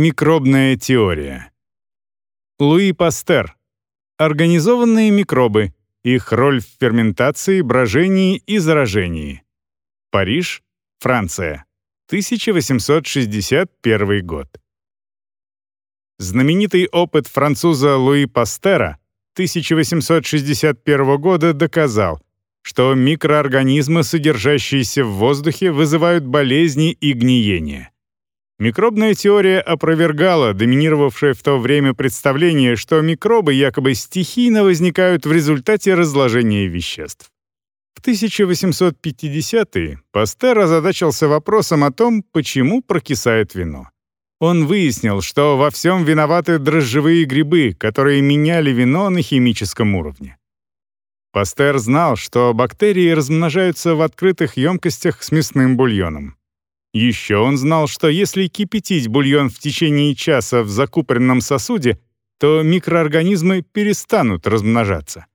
Микробная теория. Луи Пастер. Организованные микробы. Их роль в ферментации, брожении и заражении. Париж, Франция. 1861 год. Знаменитый опыт француза Луи Пастера 1861 года доказал, что микроорганизмы, содержащиеся в воздухе, вызывают болезни и гниение. Микробная теория опровергала доминировавшее в то время представление, что микробы якобы стихийно возникают в результате разложения веществ. В 1850-е Пастер озадачился вопросом о том, почему прокисает вино. Он выяснил, что во всем виноваты дрожжевые грибы, которые меняли вино на химическом уровне. Пастер знал, что бактерии размножаются в открытых емкостях с мясным бульоном. Еще он знал, что если кипятить бульон в течение часа в закупоренном сосуде, то микроорганизмы перестанут размножаться.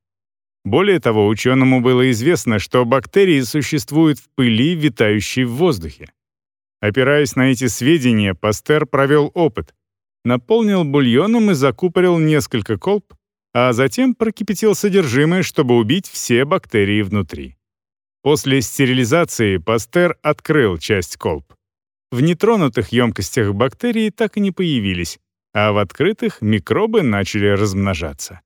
Более того, ученому было известно, что бактерии существуют в пыли, витающей в воздухе. Опираясь на эти сведения, Пастер провел опыт, наполнил бульоном и закупорил несколько колб, а затем прокипятил содержимое, чтобы убить все бактерии внутри. После стерилизации Пастер открыл часть колб. В нетронутых емкостях бактерии так и не появились, а в открытых микробы начали размножаться.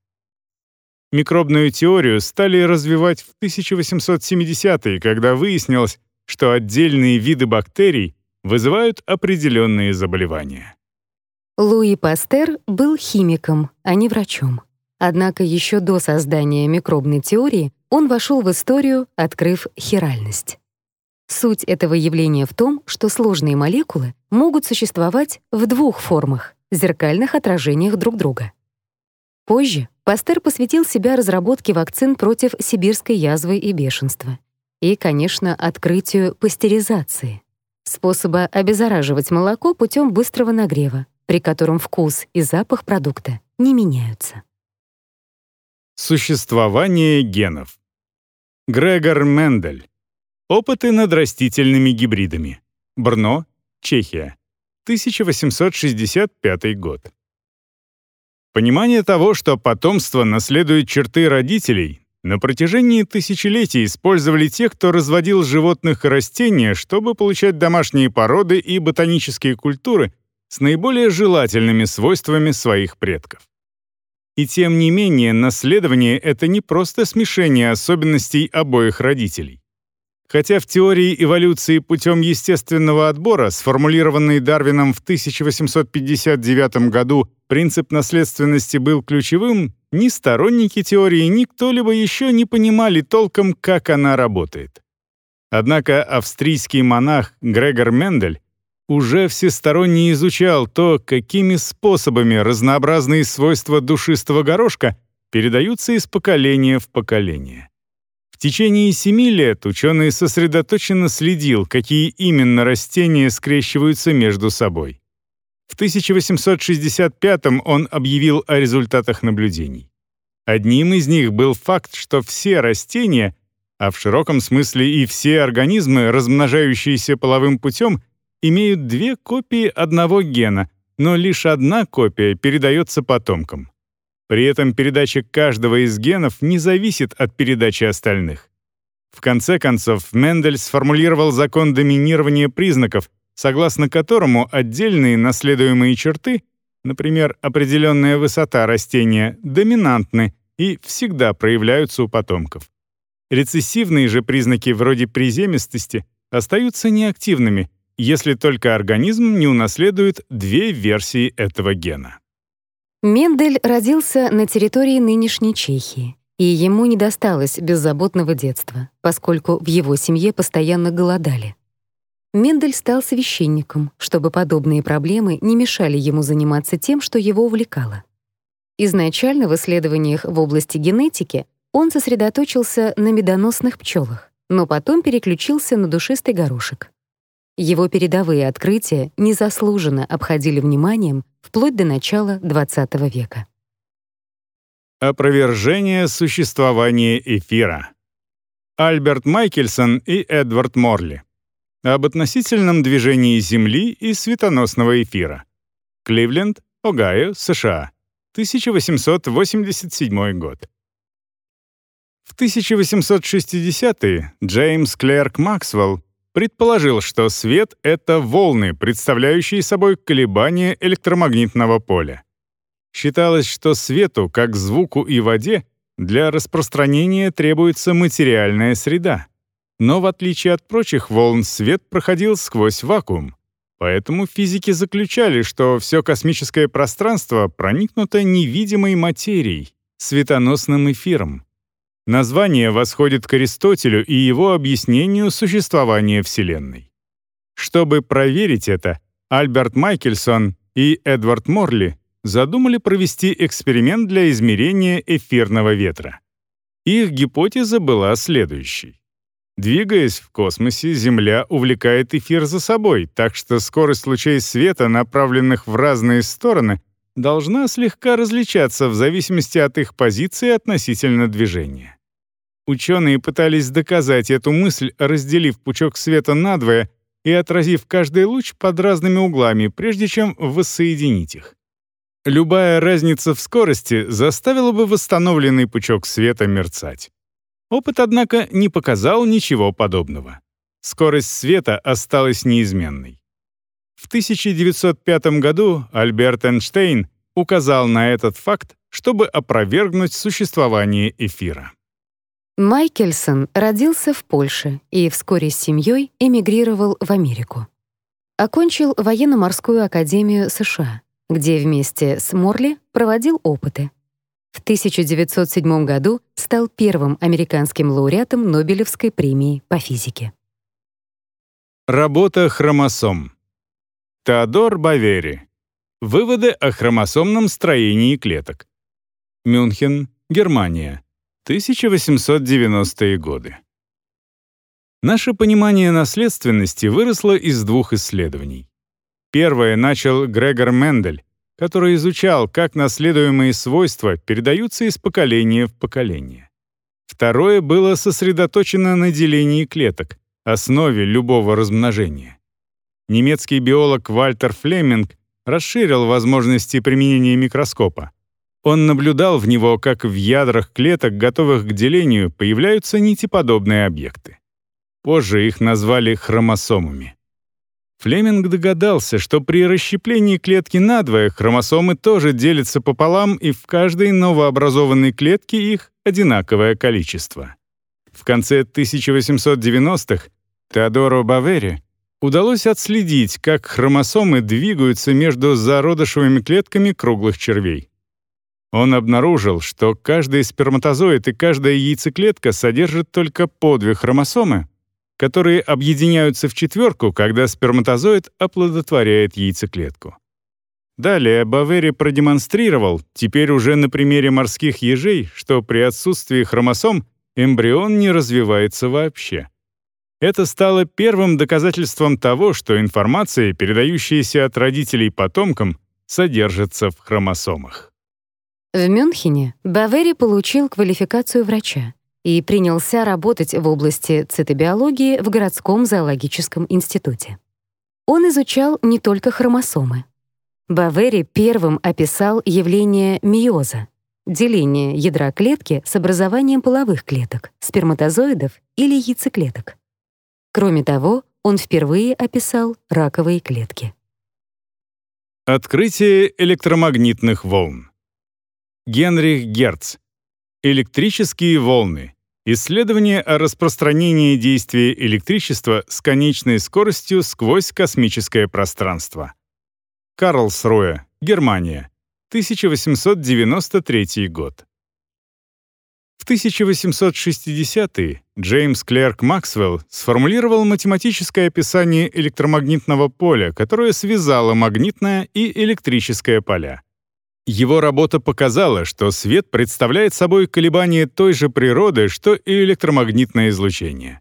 Микробную теорию стали развивать в 1870-е, когда выяснилось, что отдельные виды бактерий вызывают определенные заболевания. Луи Пастер был химиком, а не врачом. Однако еще до создания микробной теории он вошел в историю, открыв хиральность. Суть этого явления в том, что сложные молекулы могут существовать в двух формах — зеркальных отражениях друг друга. Позже Пастер посвятил себя разработке вакцин против сибирской язвы и бешенства. И, конечно, открытию пастеризации — способа обеззараживать молоко путем быстрого нагрева, при котором вкус и запах продукта не меняются. Существование генов. Грегор Мендель. Опыты над растительными гибридами. Брно, Чехия. 1865 год. Понимание того, что потомство наследует черты родителей, на протяжении тысячелетий использовали те, кто разводил животных и растения, чтобы получать домашние породы и ботанические культуры с наиболее желательными свойствами своих предков. И тем не менее, наследование — это не просто смешение особенностей обоих родителей. Хотя в теории эволюции путем естественного отбора, сформулированной Дарвином в 1859 году, принцип наследственности был ключевым, ни сторонники теории, ни кто-либо еще не понимали толком, как она работает. Однако австрийский монах Грегор Мендель уже всесторонне изучал то, какими способами разнообразные свойства душистого горошка передаются из поколения в поколение. В течение семи лет ученый сосредоточенно следил, какие именно растения скрещиваются между собой. В 1865 он объявил о результатах наблюдений. Одним из них был факт, что все растения, а в широком смысле и все организмы, размножающиеся половым путем, имеют две копии одного гена, но лишь одна копия передается потомкам. При этом передача каждого из генов не зависит от передачи остальных. В конце концов, Мендель сформулировал закон доминирования признаков, согласно которому отдельные наследуемые черты, например, определенная высота растения, доминантны и всегда проявляются у потомков. Рецессивные же признаки вроде приземистости остаются неактивными, если только организм не унаследует две версии этого гена. Мендель родился на территории нынешней Чехии, и ему не досталось беззаботного детства, поскольку в его семье постоянно голодали. Мендель стал священником, чтобы подобные проблемы не мешали ему заниматься тем, что его увлекало. Изначально в исследованиях в области генетики он сосредоточился на медоносных пчелах, но потом переключился на душистый горошек. Его передовые открытия незаслуженно обходили вниманием вплоть до начала XX века. Опровержение существования эфира. Альберт Майкельсон и Эдвард Морли. Об относительном движении Земли и светоносного эфира. Кливленд, Огайо, США. 1887 год. В 1860-е Джеймс Клерк Максвелл предположил, что свет — это волны, представляющие собой колебания электромагнитного поля. Считалось, что свету, как звуку и воде, для распространения требуется материальная среда. Но в отличие от прочих волн, свет проходил сквозь вакуум. Поэтому физики заключали, что все космическое пространство проникнуто невидимой материей, светоносным эфиром. Название восходит к Аристотелю и его объяснению существования Вселенной. Чтобы проверить это, Альберт Майкельсон и Эдвард Морли задумали провести эксперимент для измерения эфирного ветра. Их гипотеза была следующей. Двигаясь в космосе, Земля увлекает эфир за собой, так что скорость лучей света, направленных в разные стороны, должна слегка различаться в зависимости от их позиции относительно движения. Ученые пытались доказать эту мысль, разделив пучок света надвое и отразив каждый луч под разными углами, прежде чем воссоединить их. Любая разница в скорости заставила бы восстановленный пучок света мерцать. Опыт, однако, не показал ничего подобного. Скорость света осталась неизменной. В 1905 году Альберт Эйнштейн указал на этот факт, чтобы опровергнуть существование эфира. Майкельсон родился в Польше и вскоре с семьей эмигрировал в Америку. Окончил военно-морскую академию США, где вместе с Морли проводил опыты. В 1907 году стал первым американским лауреатом Нобелевской премии по физике. Работа хромосом. Теодор Бавери. Выводы о хромосомном строении клеток. Мюнхен, Германия. 1890-е годы. Наше понимание наследственности выросло из двух исследований. Первое начал Грегор Мендель, который изучал, как наследуемые свойства передаются из поколения в поколение. Второе было сосредоточено на делении клеток, основе любого размножения. Немецкий биолог Вальтер Флеминг расширил возможности применения микроскопа, он наблюдал в него, как в ядрах клеток, готовых к делению, появляются нитеподобные объекты. Позже их назвали хромосомами. Флеминг догадался, что при расщеплении клетки надвое хромосомы тоже делятся пополам, и в каждой новообразованной клетке их одинаковое количество. В конце 1890-х Теодору Бавери удалось отследить, как хромосомы двигаются между зародышевыми клетками круглых червей. Он обнаружил, что каждый сперматозоид и каждая яйцеклетка содержит только по две хромосомы, которые объединяются в четверку, когда сперматозоид оплодотворяет яйцеклетку. Далее Бавери продемонстрировал, теперь уже на примере морских ежей, что при отсутствии хромосом эмбрион не развивается вообще. Это стало первым доказательством того, что информация, передающаяся от родителей потомкам, содержится в хромосомах. В Мюнхене Бавери получил квалификацию врача и принялся работать в области цитобиологии в городском зоологическом институте. Он изучал не только хромосомы. Бавери первым описал явление миоза — деление ядра клетки с образованием половых клеток, сперматозоидов или яйцеклеток. Кроме того, он впервые описал раковые клетки. Открытие электромагнитных волн. Генрих Герц. Электрические волны. Исследование о распространении действия электричества с конечной скоростью сквозь космическое пространство. Карлсруэ, Германия. 1893 год. В 1860-е Джеймс Клерк Максвелл сформулировал математическое описание электромагнитного поля, которое связало магнитное и электрическое поля. Его работа показала, что свет представляет собой колебание той же природы, что и электромагнитное излучение.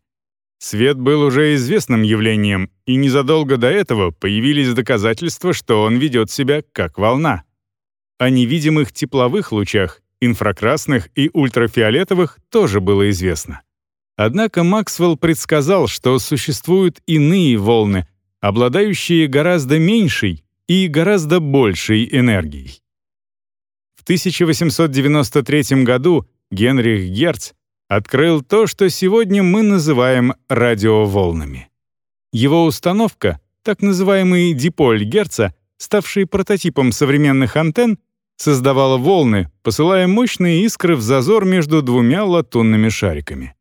Свет был уже известным явлением, и незадолго до этого появились доказательства, что он ведет себя как волна. О невидимых тепловых лучах, инфракрасных и ультрафиолетовых тоже было известно. Однако Максвелл предсказал, что существуют иные волны, обладающие гораздо меньшей, и гораздо большей энергией. В 1893 году Генрих Герц открыл то, что сегодня мы называем радиоволнами. Его установка, так называемый диполь Герца, ставший прототипом современных антенн, создавала волны, посылая мощные искры в зазор между двумя латунными шариками.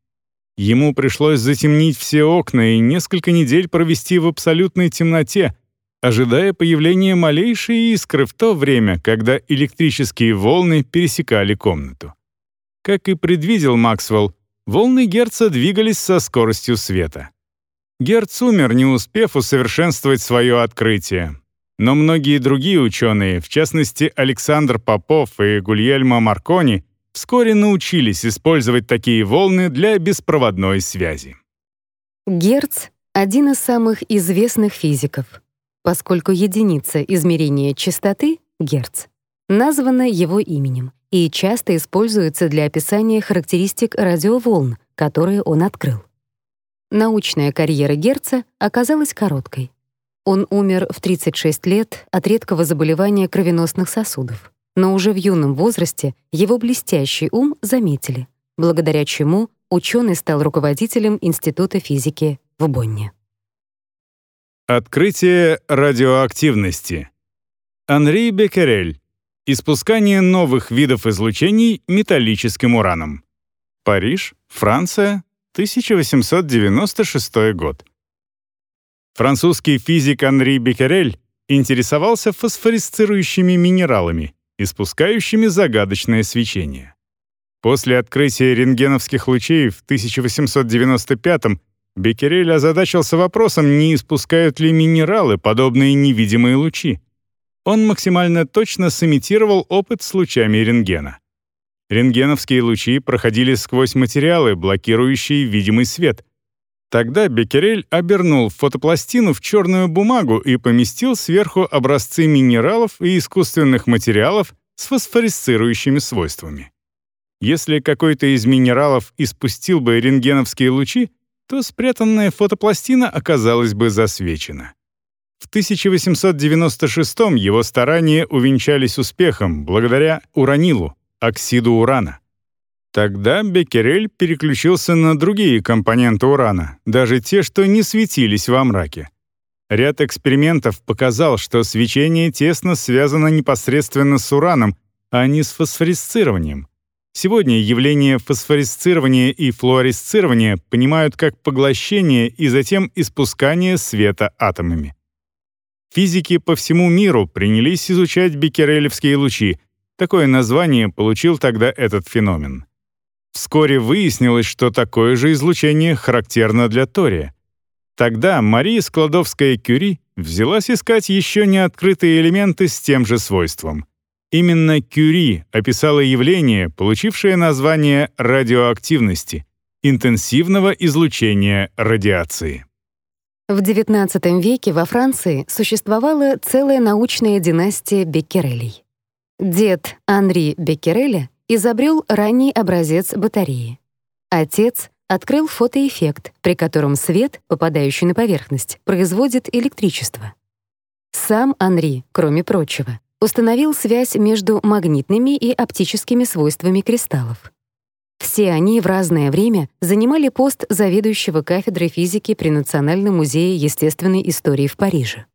Ему пришлось затемнить все окна и несколько недель провести в абсолютной темноте, ожидая появления малейшей искры в то время, когда электрические волны пересекали комнату. Как и предвидел Максвелл, волны Герца двигались со скоростью света. Герц умер, не успев усовершенствовать свое открытие. Но многие другие ученые, в частности Александр Попов и Гульельмо Маркони, вскоре научились использовать такие волны для беспроводной связи. Герц — один из самых известных физиков поскольку единица измерения частоты — Герц названа его именем и часто используется для описания характеристик радиоволн, которые он открыл. Научная карьера Герца оказалась короткой. Он умер в 36 лет от редкого заболевания кровеносных сосудов, но уже в юном возрасте его блестящий ум заметили, благодаря чему ученый стал руководителем Института физики в Бонне. Открытие радиоактивности. Анри Беккерель. Испускание новых видов излучений металлическим ураном. Париж, Франция, 1896 год. Французский физик Анри Беккерель интересовался фосфорисцирующими минералами, испускающими загадочное свечение. После открытия рентгеновских лучей в 1895 Беккерель озадачился вопросом, не испускают ли минералы подобные невидимые лучи. Он максимально точно сымитировал опыт с лучами рентгена. Рентгеновские лучи проходили сквозь материалы, блокирующие видимый свет. Тогда Беккерель обернул фотопластину в черную бумагу и поместил сверху образцы минералов и искусственных материалов с фосфорисцирующими свойствами. Если какой-то из минералов испустил бы рентгеновские лучи, то спрятанная фотопластина оказалась бы засвечена. В 1896 его старания увенчались успехом благодаря уранилу, оксиду урана. Тогда Беккерель переключился на другие компоненты урана, даже те, что не светились во мраке. Ряд экспериментов показал, что свечение тесно связано непосредственно с ураном, а не с фосфорисцированием. Сегодня явление фосфорисцирования и флуоресцирования понимают как поглощение и затем испускание света атомами. Физики по всему миру принялись изучать беккерелевские лучи. Такое название получил тогда этот феномен. Вскоре выяснилось, что такое же излучение характерно для тория. Тогда Мария Складовская-Кюри взялась искать еще не открытые элементы с тем же свойством — Именно Кюри описала явление, получившее название радиоактивности — интенсивного излучения радиации. В XIX веке во Франции существовала целая научная династия Беккерелей. Дед Анри Беккереля изобрел ранний образец батареи. Отец открыл фотоэффект, при котором свет, попадающий на поверхность, производит электричество. Сам Анри, кроме прочего, установил связь между магнитными и оптическими свойствами кристаллов. Все они в разное время занимали пост заведующего кафедрой физики при Национальном музее естественной истории в Париже.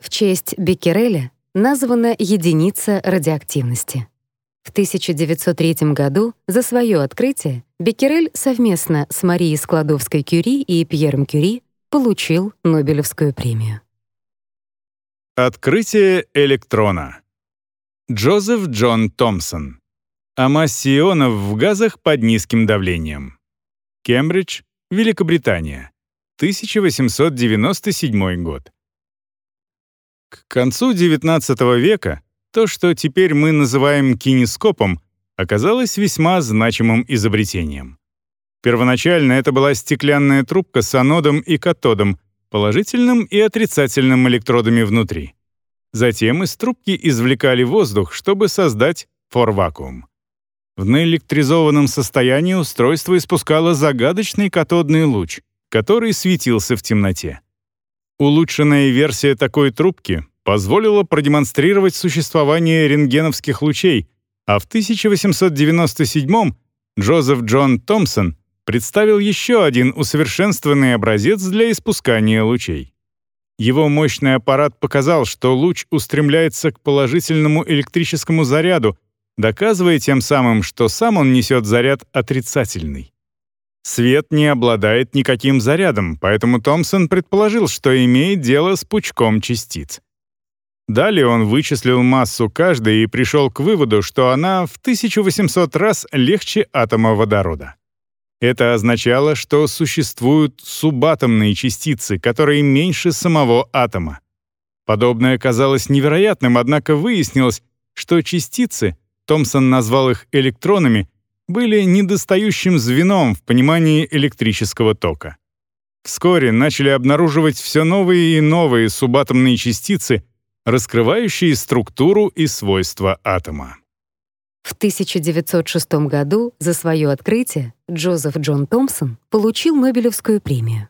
В честь Беккереля названа единица радиоактивности. В 1903 году за свое открытие Беккерель совместно с Марией Складовской-Кюри и Пьером Кюри получил Нобелевскую премию. Открытие электрона. Джозеф Джон Томпсон. Массе ионов в газах под низким давлением. Кембридж, Великобритания. 1897 год. К концу XIX века то, что теперь мы называем кинескопом, оказалось весьма значимым изобретением. Первоначально это была стеклянная трубка с анодом и катодом, положительным и отрицательным электродами внутри. Затем из трубки извлекали воздух, чтобы создать форвакуум. В наэлектризованном состоянии устройство испускало загадочный катодный луч, который светился в темноте. Улучшенная версия такой трубки позволило продемонстрировать существование рентгеновских лучей, а в 1897 Джозеф Джон Томпсон представил еще один усовершенствованный образец для испускания лучей. Его мощный аппарат показал, что луч устремляется к положительному электрическому заряду, доказывая тем самым, что сам он несет заряд отрицательный. Свет не обладает никаким зарядом, поэтому Томпсон предположил, что имеет дело с пучком частиц. Далее он вычислил массу каждой и пришел к выводу, что она в 1800 раз легче атома водорода. Это означало, что существуют субатомные частицы, которые меньше самого атома. Подобное казалось невероятным, однако выяснилось, что частицы, Томпсон назвал их электронами, были недостающим звеном в понимании электрического тока. Вскоре начали обнаруживать все новые и новые субатомные частицы, раскрывающие структуру и свойства атома. В 1906 году за свое открытие Джозеф Джон Томпсон получил Нобелевскую премию.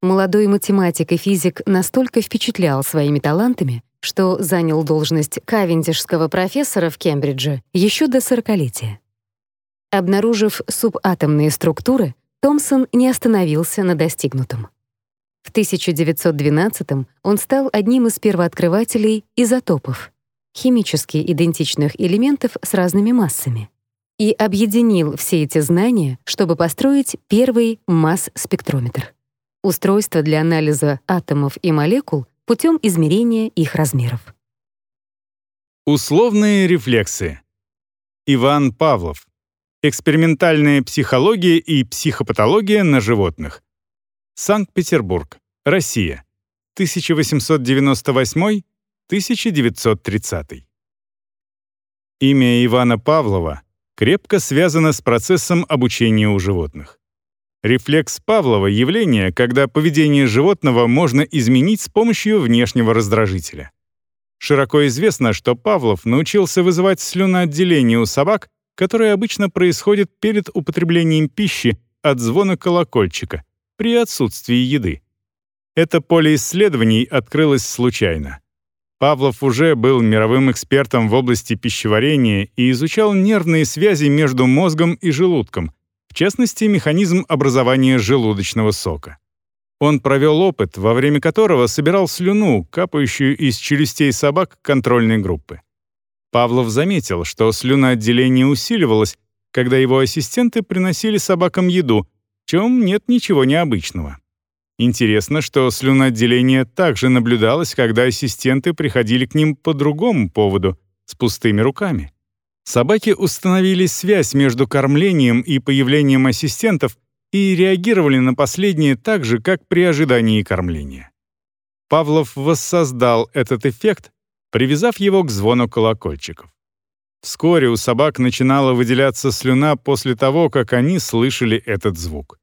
Молодой математик и физик настолько впечатлял своими талантами, что занял должность кавендишского профессора в Кембридже еще до сорокалетия. Обнаружив субатомные структуры, Томпсон не остановился на достигнутом. В 1912 он стал одним из первооткрывателей изотопов, химически идентичных элементов с разными массами, и объединил все эти знания, чтобы построить первый масс-спектрометр — устройство для анализа атомов и молекул путем измерения их размеров. Условные рефлексы. Иван Павлов. Экспериментальная психология и психопатология на животных. Санкт-Петербург, Россия. 1898-1930. Имя Ивана Павлова крепко связано с процессом обучения у животных. Рефлекс Павлова — явление, когда поведение животного можно изменить с помощью внешнего раздражителя. Широко известно, что Павлов научился вызывать слюноотделение у собак которое обычно происходит перед употреблением пищи от звона колокольчика при отсутствии еды. Это поле исследований открылось случайно. Павлов уже был мировым экспертом в области пищеварения и изучал нервные связи между мозгом и желудком, в частности, механизм образования желудочного сока. Он провел опыт, во время которого собирал слюну, капающую из челюстей собак контрольной группы. Павлов заметил, что слюноотделение усиливалось, когда его ассистенты приносили собакам еду, в чем нет ничего необычного. Интересно, что слюноотделение также наблюдалось, когда ассистенты приходили к ним по другому поводу, с пустыми руками. Собаки установили связь между кормлением и появлением ассистентов и реагировали на последнее так же, как при ожидании кормления. Павлов воссоздал этот эффект, привязав его к звону колокольчиков. Вскоре у собак начинала выделяться слюна после того, как они слышали этот звук.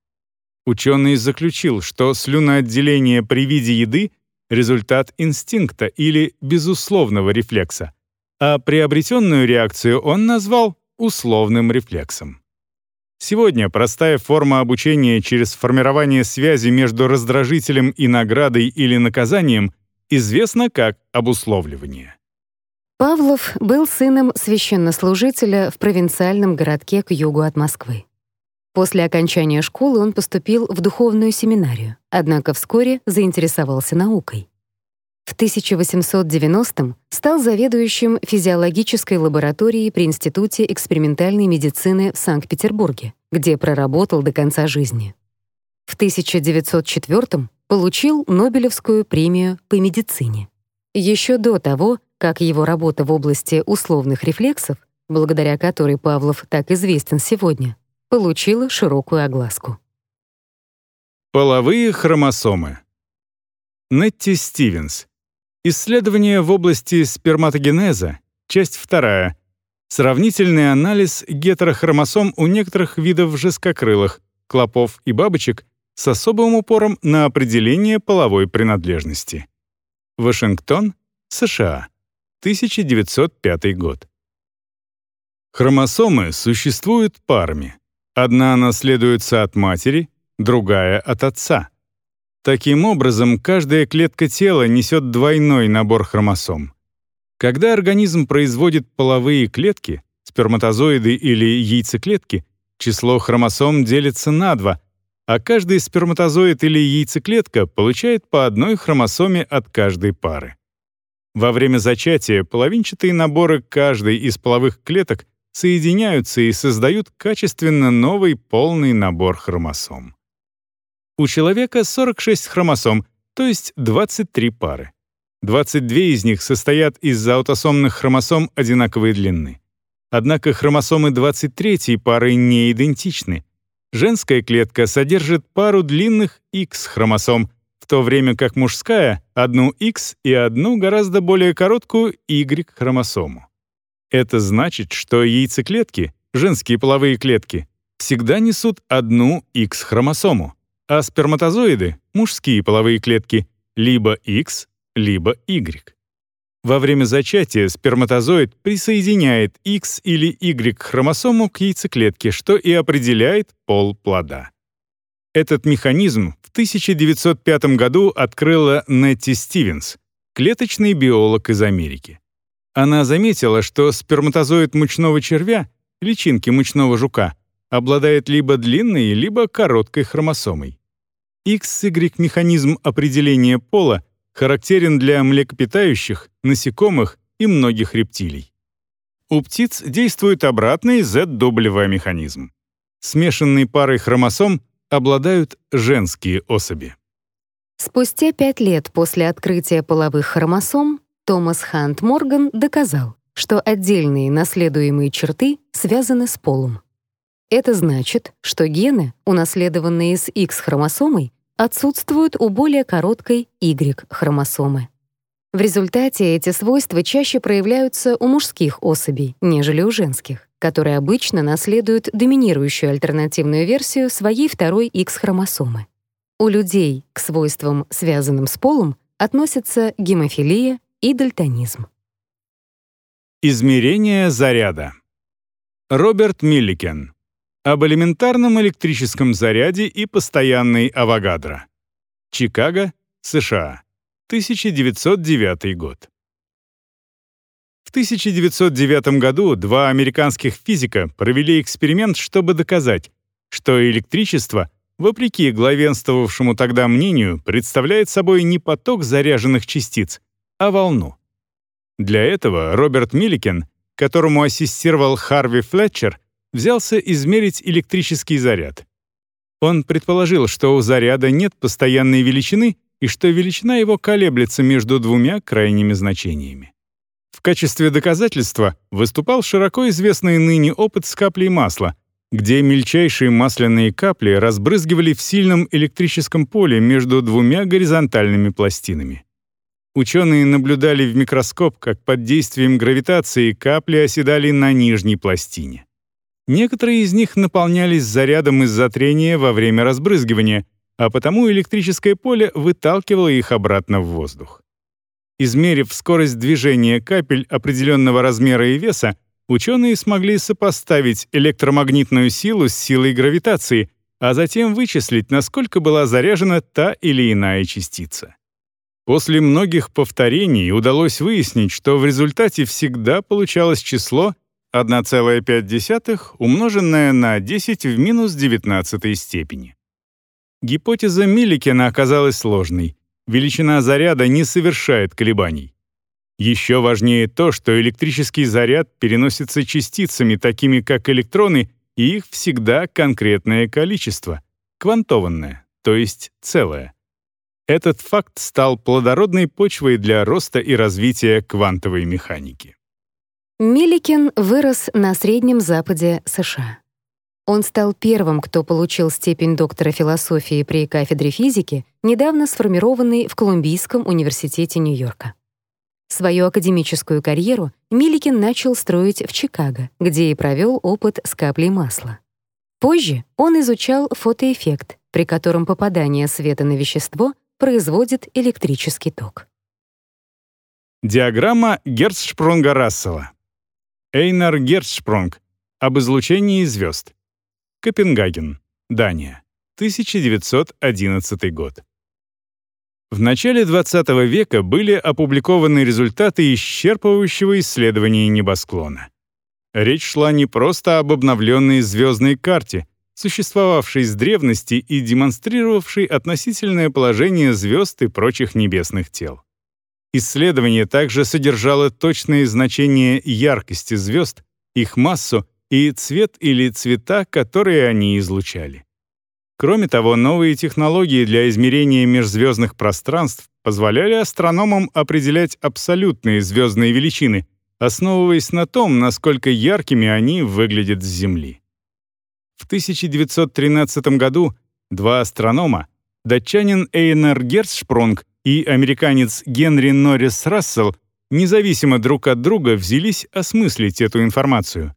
Ученый заключил, что слюноотделение при виде еды — результат инстинкта или безусловного рефлекса, а приобретенную реакцию он назвал условным рефлексом. Сегодня простая форма обучения через формирование связи между раздражителем и наградой или наказанием известно как обусловливание. Павлов был сыном священнослужителя в провинциальном городке к югу от Москвы. После окончания школы он поступил в духовную семинарию, однако вскоре заинтересовался наукой. В 1890-м стал заведующим физиологической лабораторией при Институте экспериментальной медицины в Санкт-Петербурге, где проработал до конца жизни. В 1904-м получил Нобелевскую премию по медицине. Еще до того, как его работа в области условных рефлексов, благодаря которой Павлов так известен сегодня, получила широкую огласку. Половые хромосомы. Нетти Стивенс. Исследование в области сперматогенеза. Часть 2. Сравнительный анализ гетерохромосом у некоторых видов жесткокрылых, клопов и бабочек с особым упором на определение половой принадлежности. Вашингтон, США, 1905 год. Хромосомы существуют парами. Одна наследуется от матери, другая — от отца. Таким образом, каждая клетка тела несет двойной набор хромосом. Когда организм производит половые клетки, сперматозоиды или яйцеклетки, число хромосом делится на два, а каждый сперматозоид или яйцеклетка получает по одной хромосоме от каждой пары. Во время зачатия половинчатые наборы каждой из половых клеток соединяются и создают качественно новый полный набор хромосом. У человека 46 хромосом, то есть 23 пары. 22 из них состоят из аутосомных хромосом одинаковой длины. Однако хромосомы 23 пары не идентичны. Женская клетка содержит пару длинных X-хромосом, в то время как мужская — одну X и одну гораздо более короткую Y-хромосому. Это значит, что яйцеклетки, женские половые клетки, всегда несут одну X-хромосому, а сперматозоиды, мужские половые клетки, либо X, либо Y. Во время зачатия сперматозоид присоединяет X или Y-хромосому к яйцеклетке, что и определяет пол плода. Этот механизм в 1905 году открыла Нетти Стивенс, клеточный биолог из Америки. Она заметила, что сперматозоид мучного червя, личинки мучного жука, обладает либо длинной, либо короткой хромосомой. XY-механизм определения пола характерен для млекопитающих, насекомых и многих рептилий. У птиц действует обратный Z-W-механизм. Смешанной парой хромосом обладают женские особи. Спустя пять лет после открытия половых хромосом Томас Хант Морган доказал, что отдельные наследуемые черты связаны с полом. Это значит, что гены, унаследованные с X-хромосомой, отсутствуют у более короткой Y-хромосомы. В результате эти свойства чаще проявляются у мужских особей, нежели у женских, которые обычно наследуют доминирующую альтернативную версию своей второй X-хромосомы. У людей к свойствам, связанным с полом, относятся гемофилия и дальтонизм. Измерение заряда. Роберт Милликен об элементарном электрическом заряде и постоянной авогадро. Чикаго, США. 1909 год. В 1909 году два американских физика провели эксперимент, чтобы доказать, что электричество, вопреки главенствовавшему тогда мнению, представляет собой не поток заряженных частиц, а волну. Для этого Роберт Милликен, которому ассистировал Харви Флетчер, взялся измерить электрический заряд. Он предположил, что у заряда нет постоянной величины и что величина его колеблется между двумя крайними значениями. В качестве доказательства выступал широко известный ныне опыт с каплей масла, где мельчайшие масляные капли разбрызгивали в сильном электрическом поле между двумя горизонтальными пластинами. Ученые наблюдали в микроскоп, как под действием гравитации капли оседали на нижней пластине. Некоторые из них наполнялись зарядом из-за трения во время разбрызгивания, а потому электрическое поле выталкивало их обратно в воздух. Измерив скорость движения капель определенного размера и веса, ученые смогли сопоставить электромагнитную силу с силой гравитации, а затем вычислить, насколько была заряжена та или иная частица. После многих повторений удалось выяснить, что в результате всегда получалось число, 1,5 умноженное на 10 в минус 19 степени. Гипотеза Милликена оказалась сложной. Величина заряда не совершает колебаний. Еще важнее то, что электрический заряд переносится частицами, такими как электроны, и их всегда конкретное количество, квантованное, то есть целое. Этот факт стал плодородной почвой для роста и развития квантовой механики. Милликин вырос на Среднем Западе США. Он стал первым, кто получил степень доктора философии при кафедре физики, недавно сформированной в Колумбийском университете Нью-Йорка. Свою академическую карьеру Милликин начал строить в Чикаго, где и провел опыт с каплей масла. Позже он изучал фотоэффект, при котором попадание света на вещество производит электрический ток. Диаграмма Герцшпрунга-Рассела Эйнар Герцшпронг. Об излучении звезд. Копенгаген, Дания. 1911 год. В начале XX века были опубликованы результаты исчерпывающего исследования небосклона. Речь шла не просто об обновленной звездной карте, существовавшей с древности и демонстрировавшей относительное положение звезд и прочих небесных тел. Исследование также содержало точные значения яркости звезд, их массу и цвет или цвета, которые они излучали. Кроме того, новые технологии для измерения межзвездных пространств позволяли астрономам определять абсолютные звездные величины, основываясь на том, насколько яркими они выглядят с Земли. В 1913 году два астронома, датчанин Эйнер Герцшпронг и американец Генри Норрис Рассел, независимо друг от друга взялись осмыслить эту информацию.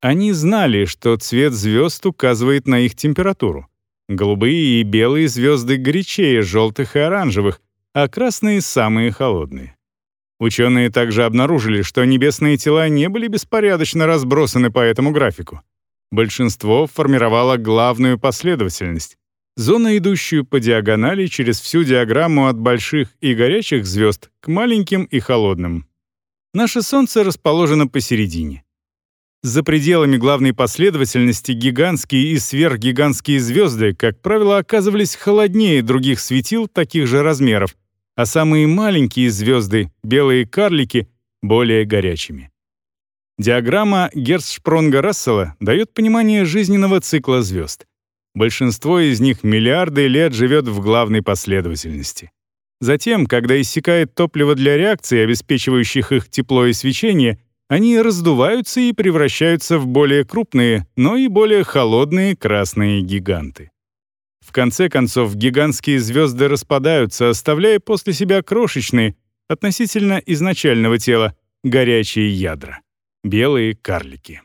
Они знали, что цвет звезд указывает на их температуру. Голубые и белые звезды горячее желтых и оранжевых, а красные — самые холодные. Ученые также обнаружили, что небесные тела не были беспорядочно разбросаны по этому графику. Большинство формировало главную последовательность, зону, идущую по диагонали через всю диаграмму от больших и горячих звезд к маленьким и холодным. Наше Солнце расположено посередине. За пределами главной последовательности гигантские и сверхгигантские звезды, как правило, оказывались холоднее других светил таких же размеров, а самые маленькие звезды, белые карлики, более горячими. Диаграмма Герцшпронга-Рассела дает понимание жизненного цикла звезд. Большинство из них миллиарды лет живет в главной последовательности. Затем, когда иссякает топливо для реакций, обеспечивающих их тепло и свечение, они раздуваются и превращаются в более крупные, но и более холодные красные гиганты. В конце концов, гигантские звезды распадаются, оставляя после себя крошечные, относительно изначального тела, горячие ядра — белые карлики.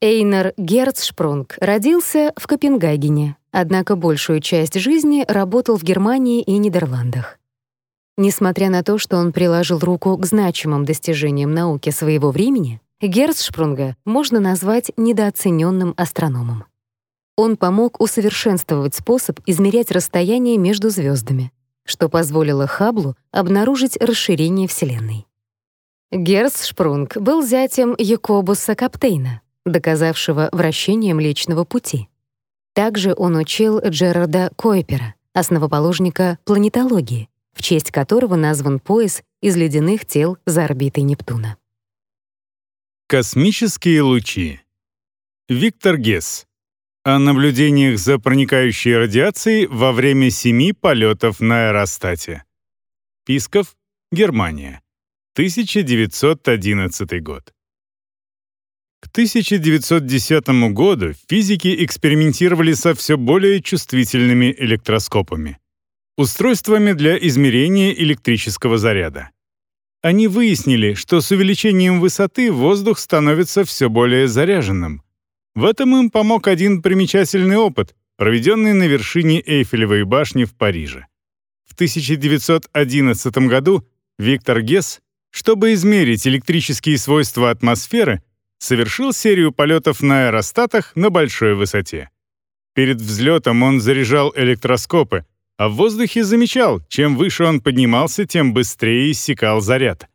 Эйнер Герцшпрунг родился в Копенгагене, однако большую часть жизни работал в Германии и Нидерландах. Несмотря на то, что он приложил руку к значимым достижениям науки своего времени, Герцшпрунга можно назвать недооцененным астрономом. Он помог усовершенствовать способ измерять расстояние между звездами, что позволило Хаблу обнаружить расширение Вселенной. Герцшпрунг был зятем Якобуса Каптейна, доказавшего вращение Млечного Пути. Также он учил Джерарда Койпера, основоположника планетологии, в честь которого назван пояс из ледяных тел за орбитой Нептуна. Космические лучи. Виктор Гесс. О наблюдениях за проникающей радиацией во время семи полетов на аэростате. Писков, Германия. 1911 год. К 1910 году физики экспериментировали со все более чувствительными электроскопами устройствами для измерения электрического заряда. Они выяснили, что с увеличением высоты воздух становится все более заряженным. В этом им помог один примечательный опыт, проведенный на вершине Эйфелевой башни в Париже. В 1911 году Виктор Гесс, чтобы измерить электрические свойства атмосферы, совершил серию полетов на аэростатах на большой высоте. Перед взлетом он заряжал электроскопы, а в воздухе замечал, чем выше он поднимался, тем быстрее иссякал заряд.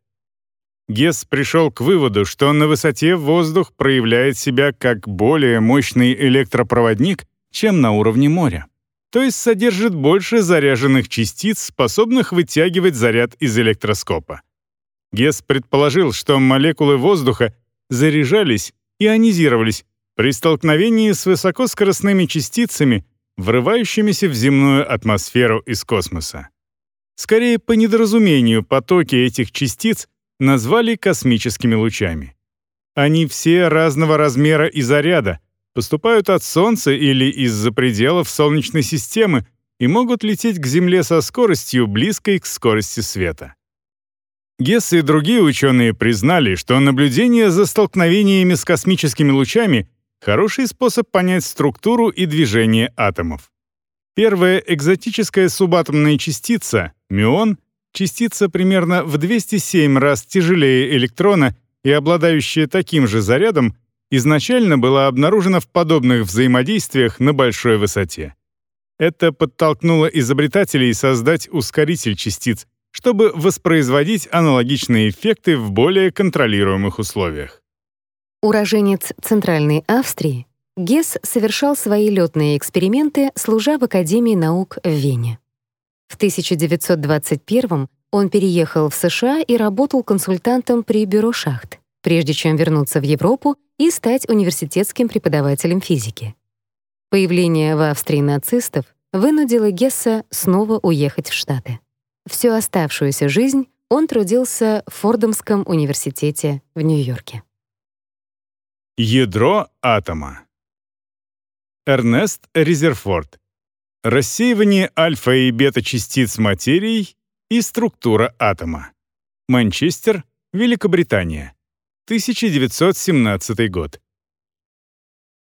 Гесс пришел к выводу, что на высоте воздух проявляет себя как более мощный электропроводник, чем на уровне моря. То есть содержит больше заряженных частиц, способных вытягивать заряд из электроскопа. Гесс предположил, что молекулы воздуха заряжались, ионизировались при столкновении с высокоскоростными частицами врывающимися в земную атмосферу из космоса. Скорее, по недоразумению потоки этих частиц назвали космическими лучами. Они все разного размера и заряда, поступают от Солнца или из-за пределов Солнечной системы и могут лететь к Земле со скоростью, близкой к скорости света. Гесс и другие ученые признали, что наблюдение за столкновениями с космическими лучами Хороший способ понять структуру и движение атомов. Первая экзотическая субатомная частица, мюон, частица примерно в 207 раз тяжелее электрона и обладающая таким же зарядом, изначально была обнаружена в подобных взаимодействиях на большой высоте. Это подтолкнуло изобретателей создать ускоритель частиц, чтобы воспроизводить аналогичные эффекты в более контролируемых условиях. Уроженец Центральной Австрии, Гесс совершал свои летные эксперименты, служа в Академии наук в Вене. В 1921 он переехал в США и работал консультантом при бюро шахт, прежде чем вернуться в Европу и стать университетским преподавателем физики. Появление в Австрии нацистов вынудило Гесса снова уехать в Штаты. Всю оставшуюся жизнь он трудился в Фордомском университете в Нью-Йорке. Ядро атома. Эрнест Резерфорд. Рассеивание альфа и бета-частиц материй и структура атома. Манчестер, Великобритания. 1917 год.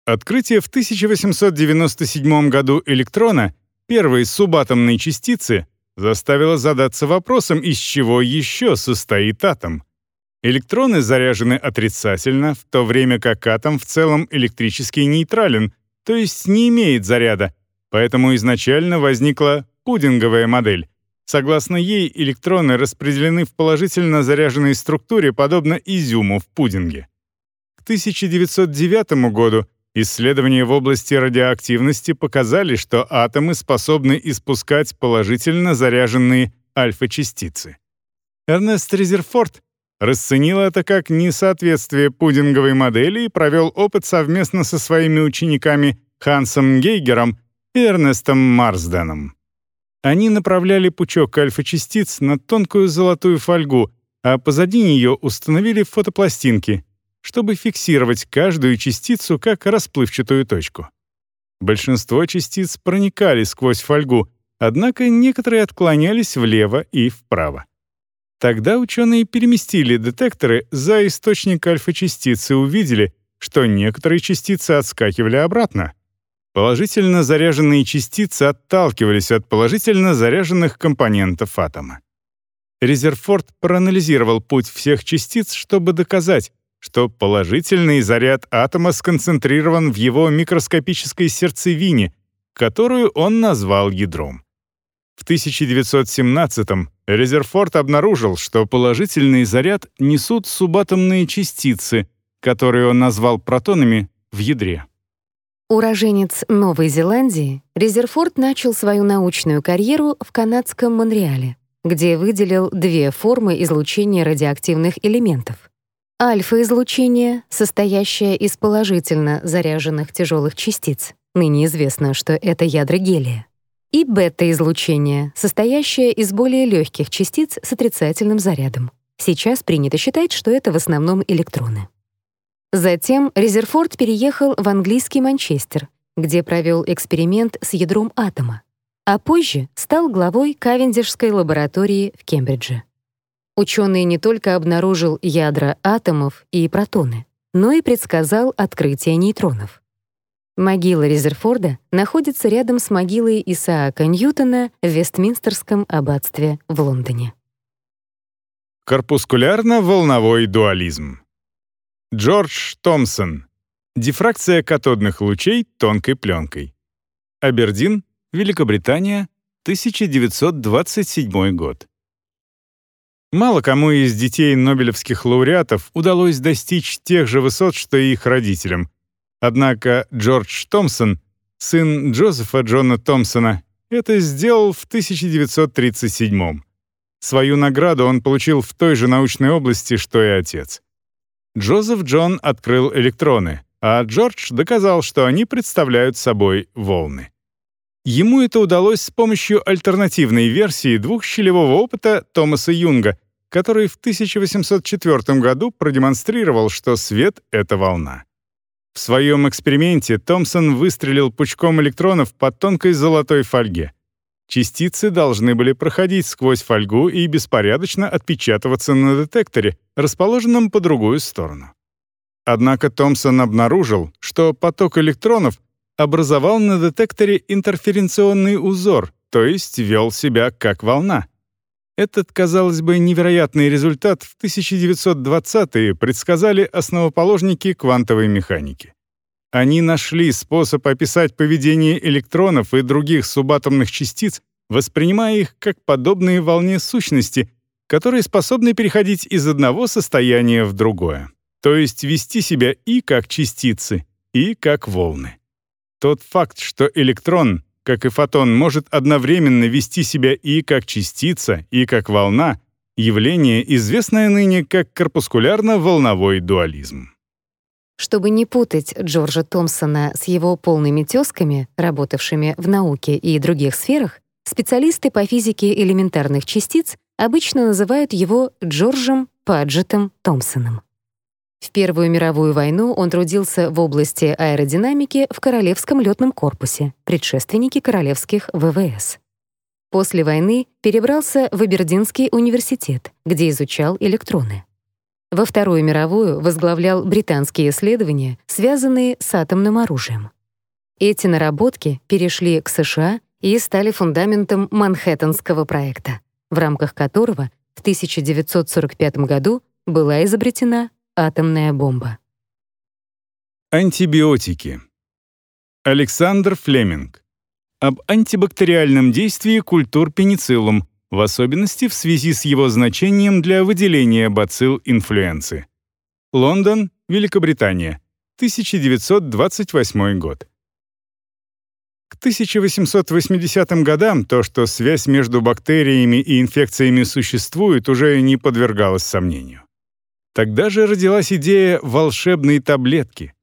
Открытие в 1897 году электрона, первой субатомной частицы, заставило задаться вопросом, из чего еще состоит атом. Электроны заряжены отрицательно, в то время как атом в целом электрически нейтрален, то есть не имеет заряда, поэтому изначально возникла пудинговая модель. Согласно ей, электроны распределены в положительно заряженной структуре, подобно изюму в пудинге. К 1909 году Исследования в области радиоактивности показали, что атомы способны испускать положительно заряженные альфа-частицы. Эрнест Резерфорд расценил это как несоответствие пудинговой модели и провел опыт совместно со своими учениками Хансом Гейгером и Эрнестом Марсденом. Они направляли пучок альфа-частиц на тонкую золотую фольгу, а позади нее установили фотопластинки, чтобы фиксировать каждую частицу как расплывчатую точку. Большинство частиц проникали сквозь фольгу, однако некоторые отклонялись влево и вправо. Тогда ученые переместили детекторы за источник альфа-частиц и увидели, что некоторые частицы отскакивали обратно. Положительно заряженные частицы отталкивались от положительно заряженных компонентов атома. Резерфорд проанализировал путь всех частиц, чтобы доказать, что положительный заряд атома сконцентрирован в его микроскопической сердцевине, которую он назвал ядром. В 1917-м Резерфорд обнаружил, что положительный заряд несут субатомные частицы, которые он назвал протонами, в ядре. Уроженец Новой Зеландии, Резерфорд начал свою научную карьеру в канадском Монреале, где выделил две формы излучения радиоактивных элементов Альфа-излучение, состоящее из положительно заряженных тяжелых частиц, ныне известно, что это ядра гелия, и бета-излучение, состоящее из более легких частиц с отрицательным зарядом. Сейчас принято считать, что это в основном электроны. Затем Резерфорд переехал в английский Манчестер, где провел эксперимент с ядром атома, а позже стал главой Кавендишской лаборатории в Кембридже. Ученый не только обнаружил ядра атомов и протоны, но и предсказал открытие нейтронов. Могила Резерфорда находится рядом с могилой Исаака Ньютона в Вестминстерском аббатстве в Лондоне. Корпускулярно-волновой дуализм. Джордж Томпсон. Дифракция катодных лучей тонкой пленкой. Абердин, Великобритания, 1927 год. Мало кому из детей нобелевских лауреатов удалось достичь тех же высот, что и их родителям. Однако Джордж Томпсон, сын Джозефа Джона Томпсона, это сделал в 1937 Свою награду он получил в той же научной области, что и отец. Джозеф Джон открыл электроны, а Джордж доказал, что они представляют собой волны. Ему это удалось с помощью альтернативной версии двухщелевого опыта Томаса Юнга, который в 1804 году продемонстрировал, что свет — это волна. В своем эксперименте Томпсон выстрелил пучком электронов по тонкой золотой фольге. Частицы должны были проходить сквозь фольгу и беспорядочно отпечатываться на детекторе, расположенном по другую сторону. Однако Томпсон обнаружил, что поток электронов образовал на детекторе интерференционный узор, то есть вел себя как волна. Этот, казалось бы, невероятный результат в 1920-е предсказали основоположники квантовой механики. Они нашли способ описать поведение электронов и других субатомных частиц, воспринимая их как подобные волне сущности, которые способны переходить из одного состояния в другое, то есть вести себя и как частицы, и как волны. Тот факт, что электрон, как и фотон, может одновременно вести себя и как частица, и как волна, явление, известное ныне как корпускулярно-волновой дуализм. Чтобы не путать Джорджа Томпсона с его полными тёзками, работавшими в науке и других сферах, специалисты по физике элементарных частиц обычно называют его Джорджем Паджетом Томпсоном. В Первую мировую войну он трудился в области аэродинамики в Королевском лётном корпусе, предшественнике королевских ВВС. После войны перебрался в Абердинский университет, где изучал электроны. Во Вторую мировую возглавлял британские исследования, связанные с атомным оружием. Эти наработки перешли к США и стали фундаментом Манхэттенского проекта, в рамках которого в 1945 году была изобретена атомная бомба. Антибиотики. Александр Флеминг. Об антибактериальном действии культур пенициллум, в особенности в связи с его значением для выделения бацилл инфлюенции. Лондон, Великобритания, 1928 год. К 1880 годам то, что связь между бактериями и инфекциями существует, уже не подвергалось сомнению. Тогда же родилась идея волшебной таблетки.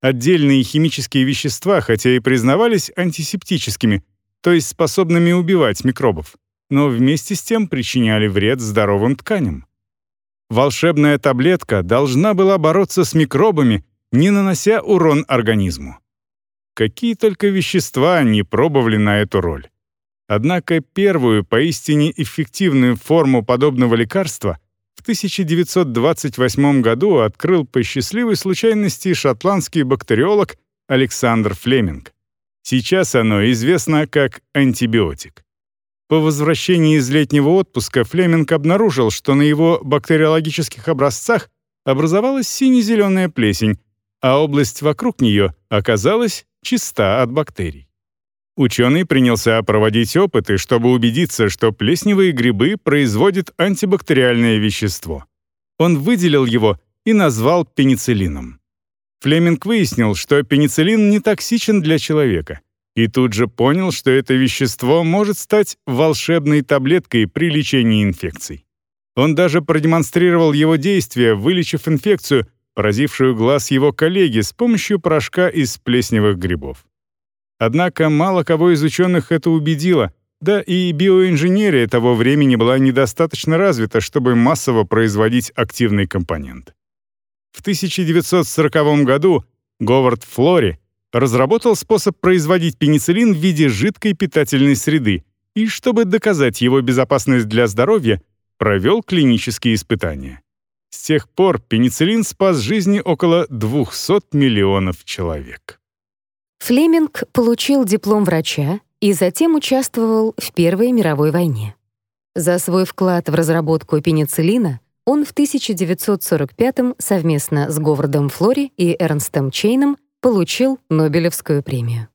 Отдельные химические вещества, хотя и признавались антисептическими, то есть способными убивать микробов, но вместе с тем причиняли вред здоровым тканям. Волшебная таблетка должна была бороться с микробами, не нанося урон организму. Какие только вещества не пробовали на эту роль. Однако первую, поистине эффективную форму подобного лекарства 1928 году открыл по счастливой случайности шотландский бактериолог Александр Флеминг. Сейчас оно известно как антибиотик. По возвращении из летнего отпуска Флеминг обнаружил, что на его бактериологических образцах образовалась сине-зеленая плесень, а область вокруг нее оказалась чиста от бактерий. Ученый принялся проводить опыты, чтобы убедиться, что плесневые грибы производят антибактериальное вещество. Он выделил его и назвал пенициллином. Флеминг выяснил, что пенициллин не токсичен для человека, и тут же понял, что это вещество может стать волшебной таблеткой при лечении инфекций. Он даже продемонстрировал его действие, вылечив инфекцию, поразившую глаз его коллеги с помощью порошка из плесневых грибов. Однако мало кого из ученых это убедило, да и биоинженерия того времени была недостаточно развита, чтобы массово производить активный компонент. В 1940 году Говард Флори разработал способ производить пенициллин в виде жидкой питательной среды и, чтобы доказать его безопасность для здоровья, провел клинические испытания. С тех пор пенициллин спас жизни около 200 миллионов человек. Флеминг получил диплом врача и затем участвовал в Первой мировой войне. За свой вклад в разработку пенициллина он в 1945 совместно с Говардом Флори и Эрнстом Чейном получил Нобелевскую премию.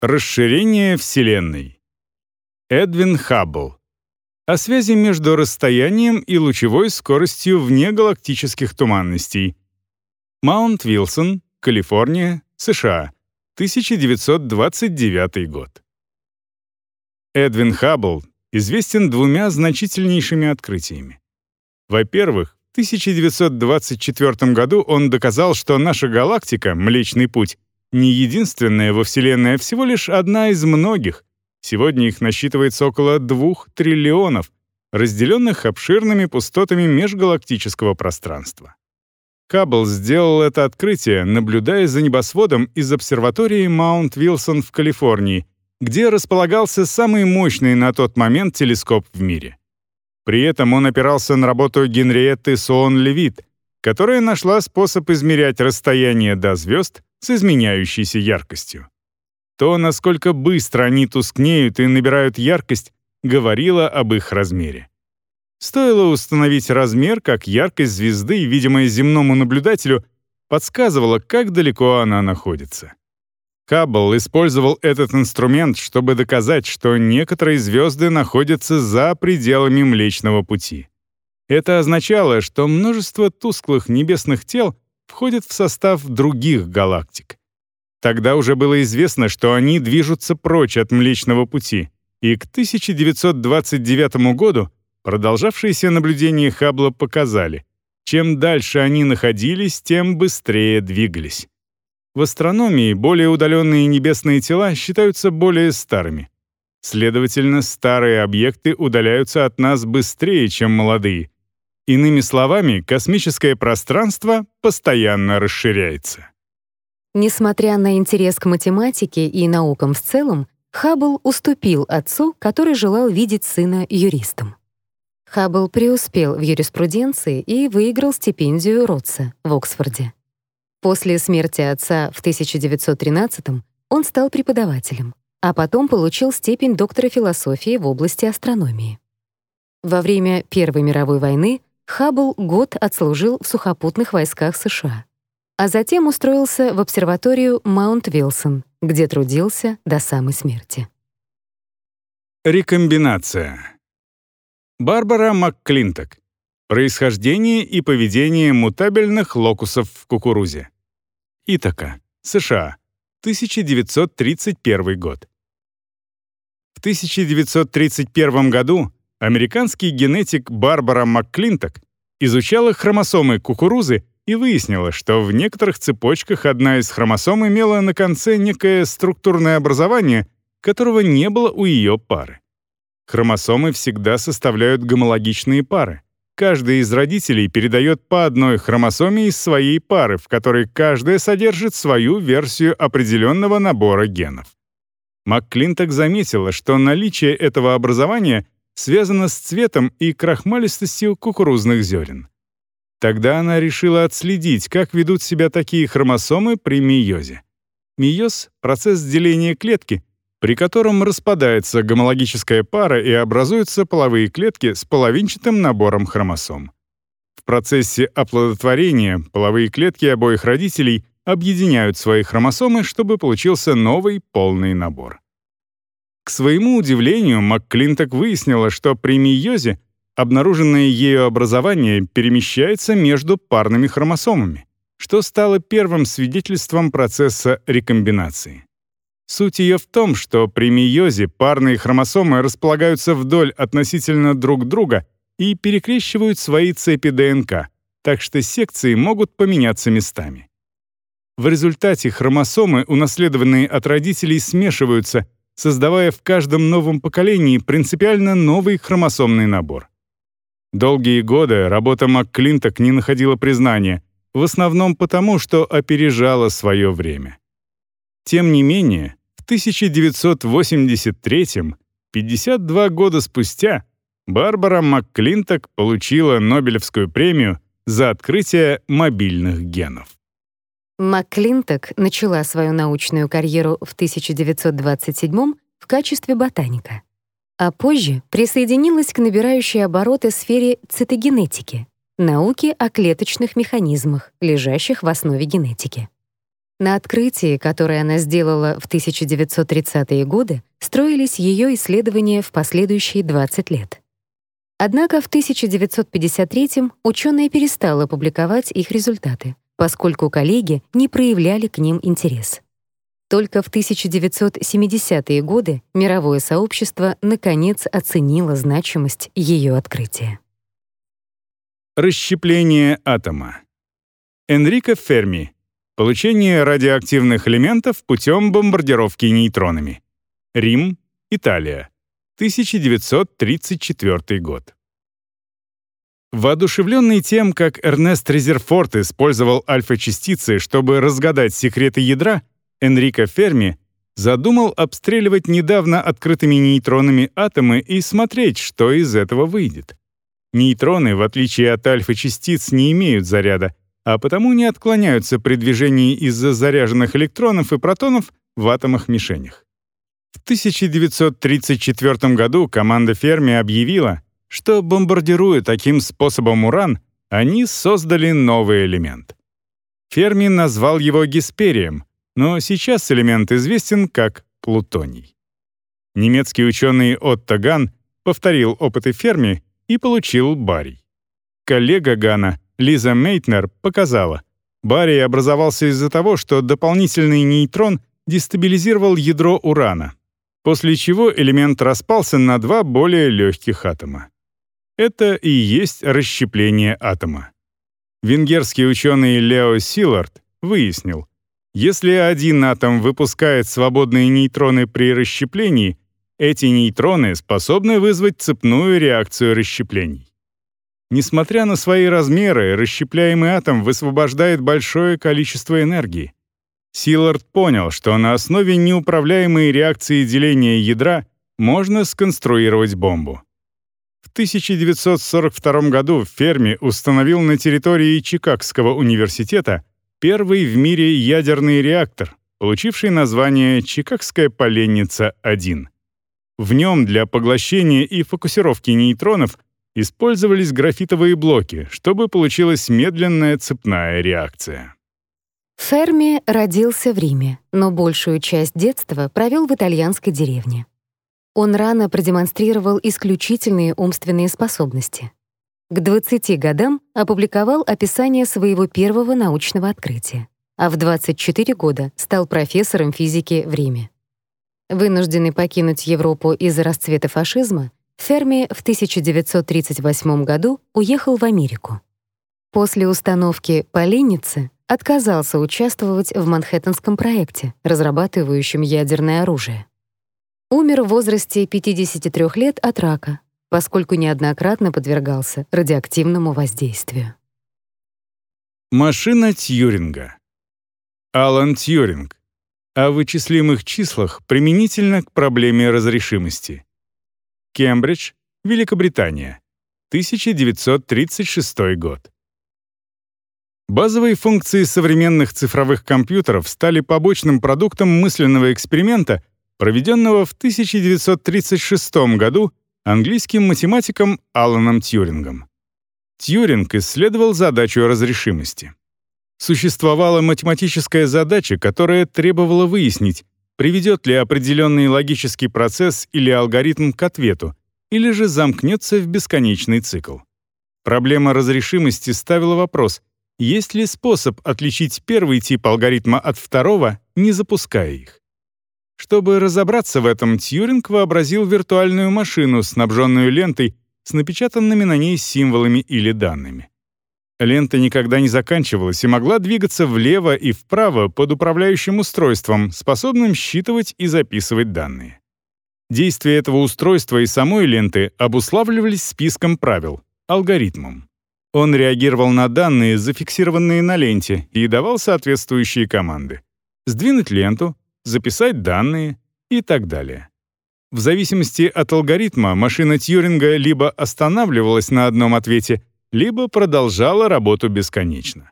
Расширение Вселенной. Эдвин Хаббл. О связи между расстоянием и лучевой скоростью вне галактических туманностей. Маунт Вилсон, Калифорния, США, 1929 год. Эдвин Хаббл известен двумя значительнейшими открытиями. Во-первых, в 1924 году он доказал, что наша галактика, Млечный Путь, не единственная во Вселенной, а всего лишь одна из многих. Сегодня их насчитывается около двух триллионов, разделенных обширными пустотами межгалактического пространства. Каббл сделал это открытие, наблюдая за небосводом из обсерватории Маунт-Вилсон в Калифорнии, где располагался самый мощный на тот момент телескоп в мире. При этом он опирался на работу Генриетты Соон-Левит, которая нашла способ измерять расстояние до звезд с изменяющейся яркостью. То, насколько быстро они тускнеют и набирают яркость, говорило об их размере. Стоило установить размер, как яркость звезды, видимая земному наблюдателю, подсказывала, как далеко она находится. Хаббл использовал этот инструмент, чтобы доказать, что некоторые звезды находятся за пределами Млечного Пути. Это означало, что множество тусклых небесных тел входят в состав других галактик. Тогда уже было известно, что они движутся прочь от Млечного Пути, и к 1929 году продолжавшиеся наблюдения Хаббла показали, чем дальше они находились, тем быстрее двигались. В астрономии более удаленные небесные тела считаются более старыми. Следовательно, старые объекты удаляются от нас быстрее, чем молодые. Иными словами, космическое пространство постоянно расширяется. Несмотря на интерес к математике и наукам в целом, Хаббл уступил отцу, который желал видеть сына юристом. Хаббл преуспел в юриспруденции и выиграл стипендию Ротса в Оксфорде. После смерти отца в 1913 он стал преподавателем, а потом получил степень доктора философии в области астрономии. Во время Первой мировой войны Хаббл год отслужил в сухопутных войсках США, а затем устроился в обсерваторию Маунт-Вилсон, где трудился до самой смерти. Рекомбинация. Барбара МакКлинток. Происхождение и поведение мутабельных локусов в кукурузе. Итака, США, 1931 год. В 1931 году американский генетик Барбара МакКлинток изучала хромосомы кукурузы и выяснила, что в некоторых цепочках одна из хромосом имела на конце некое структурное образование, которого не было у ее пары. Хромосомы всегда составляют гомологичные пары. Каждый из родителей передает по одной хромосоме из своей пары, в которой каждая содержит свою версию определенного набора генов. МакКлинток заметила, что наличие этого образования связано с цветом и крахмалистостью кукурузных зерен. Тогда она решила отследить, как ведут себя такие хромосомы при мейозе. Мейоз — процесс деления клетки, при котором распадается гомологическая пара и образуются половые клетки с половинчатым набором хромосом. В процессе оплодотворения половые клетки обоих родителей объединяют свои хромосомы, чтобы получился новый полный набор. К своему удивлению, МакКлинток выяснила, что при мейозе обнаруженное ею образование перемещается между парными хромосомами, что стало первым свидетельством процесса рекомбинации. Суть ее в том, что при мейозе парные хромосомы располагаются вдоль относительно друг друга и перекрещивают свои цепи ДНК, так что секции могут поменяться местами. В результате хромосомы, унаследованные от родителей, смешиваются, создавая в каждом новом поколении принципиально новый хромосомный набор. Долгие годы работа МакКлинток не находила признания, в основном потому, что опережала свое время. Тем не менее, в 1983 52 года спустя, Барбара МакКлинток получила Нобелевскую премию за открытие мобильных генов. МакКлинток начала свою научную карьеру в 1927 в качестве ботаника, а позже присоединилась к набирающей обороты сфере цитогенетики, науки о клеточных механизмах, лежащих в основе генетики. На открытии, которое она сделала в 1930-е годы, строились ее исследования в последующие 20 лет. Однако в 1953-м ученые перестала публиковать их результаты, поскольку коллеги не проявляли к ним интерес. Только в 1970-е годы мировое сообщество наконец оценило значимость ее открытия. Расщепление атома. Энрико Ферми, Получение радиоактивных элементов путем бомбардировки нейтронами. Рим, Италия. 1934 год. Воодушевленный тем, как Эрнест Резерфорд использовал альфа-частицы, чтобы разгадать секреты ядра, Энрико Ферми задумал обстреливать недавно открытыми нейтронами атомы и смотреть, что из этого выйдет. Нейтроны, в отличие от альфа-частиц, не имеют заряда, а потому не отклоняются при движении из-за заряженных электронов и протонов в атомах-мишенях. В 1934 году команда Ферми объявила, что, бомбардируя таким способом уран, они создали новый элемент. Ферми назвал его гесперием, но сейчас элемент известен как плутоний. Немецкий ученый Отто Ган повторил опыты Ферми и получил барий. Коллега Гана, Лиза Мейтнер, показала, барий образовался из-за того, что дополнительный нейтрон дестабилизировал ядро урана, после чего элемент распался на два более легких атома. Это и есть расщепление атома. Венгерский ученый Лео Силард выяснил, если один атом выпускает свободные нейтроны при расщеплении, эти нейтроны способны вызвать цепную реакцию расщеплений. Несмотря на свои размеры, расщепляемый атом высвобождает большое количество энергии. Силард понял, что на основе неуправляемой реакции деления ядра можно сконструировать бомбу. В 1942 году Ферми установил на территории Чикагского университета первый в мире ядерный реактор, получивший название «Чикагская поленница-1». В нем для поглощения и фокусировки нейтронов использовались графитовые блоки, чтобы получилась медленная цепная реакция. Ферми родился в Риме, но большую часть детства провел в итальянской деревне. Он рано продемонстрировал исключительные умственные способности. К 20 годам опубликовал описание своего первого научного открытия, а в 24 года стал профессором физики в Риме. Вынужденный покинуть Европу из-за расцвета фашизма, Ферми в 1938 году уехал в Америку. После установки поленницы отказался участвовать в Манхэттенском проекте, разрабатывающем ядерное оружие умер в возрасте 53 лет от рака, поскольку неоднократно подвергался радиоактивному воздействию. Машина Тьюринга. Алан Тьюринг. О вычислимых числах применительно к проблеме разрешимости. Кембридж, Великобритания. 1936 год. Базовые функции современных цифровых компьютеров стали побочным продуктом мысленного эксперимента, проведенного в 1936 году английским математиком Аланом Тьюрингом. Тьюринг исследовал задачу разрешимости. Существовала математическая задача, которая требовала выяснить, приведет ли определенный логический процесс или алгоритм к ответу, или же замкнется в бесконечный цикл. Проблема разрешимости ставила вопрос, есть ли способ отличить первый тип алгоритма от второго, не запуская их. Чтобы разобраться в этом, Тьюринг вообразил виртуальную машину, снабженную лентой с напечатанными на ней символами или данными. Лента никогда не заканчивалась и могла двигаться влево и вправо под управляющим устройством, способным считывать и записывать данные. Действия этого устройства и самой ленты обуславливались списком правил, алгоритмом. Он реагировал на данные, зафиксированные на ленте, и давал соответствующие команды. Сдвинуть ленту, записать данные и так далее. В зависимости от алгоритма машина Тьюринга либо останавливалась на одном ответе, либо продолжала работу бесконечно.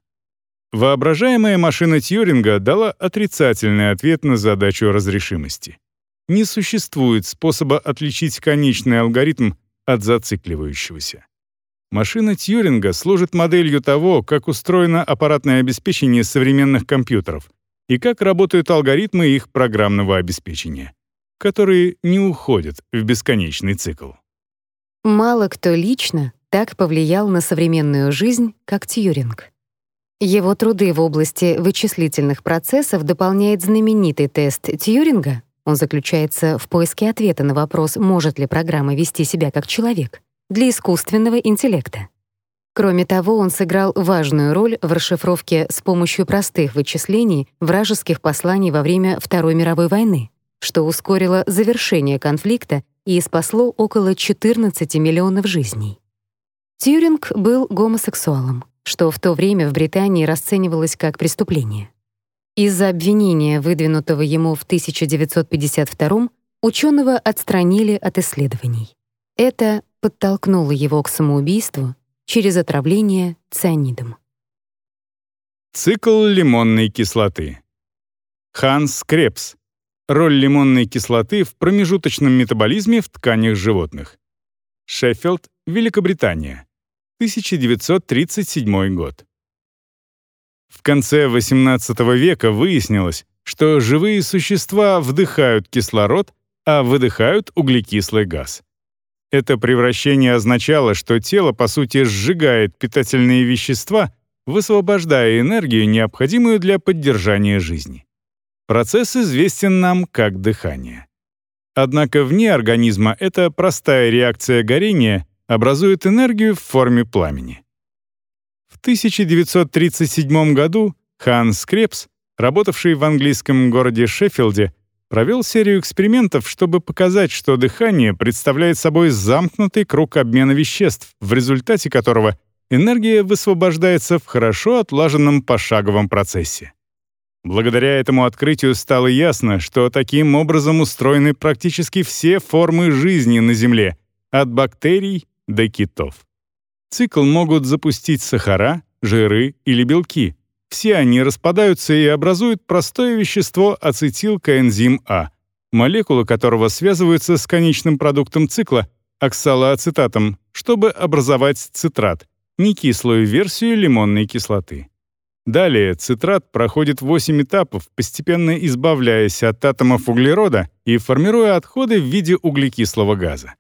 Воображаемая машина Тьюринга дала отрицательный ответ на задачу разрешимости. Не существует способа отличить конечный алгоритм от зацикливающегося. Машина Тьюринга служит моделью того, как устроено аппаратное обеспечение современных компьютеров, и как работают алгоритмы их программного обеспечения, которые не уходят в бесконечный цикл. Мало кто лично так повлиял на современную жизнь, как Тьюринг. Его труды в области вычислительных процессов дополняет знаменитый тест Тьюринга. Он заключается в поиске ответа на вопрос, может ли программа вести себя как человек, для искусственного интеллекта. Кроме того, он сыграл важную роль в расшифровке с помощью простых вычислений вражеских посланий во время Второй мировой войны, что ускорило завершение конфликта и спасло около 14 миллионов жизней. Тьюринг был гомосексуалом, что в то время в Британии расценивалось как преступление. Из-за обвинения, выдвинутого ему в 1952 ученого отстранили от исследований. Это подтолкнуло его к самоубийству через отравление цианидом. Цикл лимонной кислоты. Ханс Крепс. Роль лимонной кислоты в промежуточном метаболизме в тканях животных. Шеффилд, Великобритания. 1937 год. В конце XVIII века выяснилось, что живые существа вдыхают кислород, а выдыхают углекислый газ. Это превращение означало, что тело, по сути, сжигает питательные вещества, высвобождая энергию, необходимую для поддержания жизни. Процесс известен нам как дыхание. Однако вне организма эта простая реакция горения образует энергию в форме пламени. В 1937 году Ханс Крепс, работавший в английском городе Шеффилде, провел серию экспериментов, чтобы показать, что дыхание представляет собой замкнутый круг обмена веществ, в результате которого энергия высвобождается в хорошо отлаженном пошаговом процессе. Благодаря этому открытию стало ясно, что таким образом устроены практически все формы жизни на Земле, от бактерий до китов. Цикл могут запустить сахара, жиры или белки, все они распадаются и образуют простое вещество ацетилкоэнзим А, молекулы которого связываются с конечным продуктом цикла, оксалоацетатом, чтобы образовать цитрат, некислую версию лимонной кислоты. Далее цитрат проходит 8 этапов, постепенно избавляясь от атомов углерода и формируя отходы в виде углекислого газа.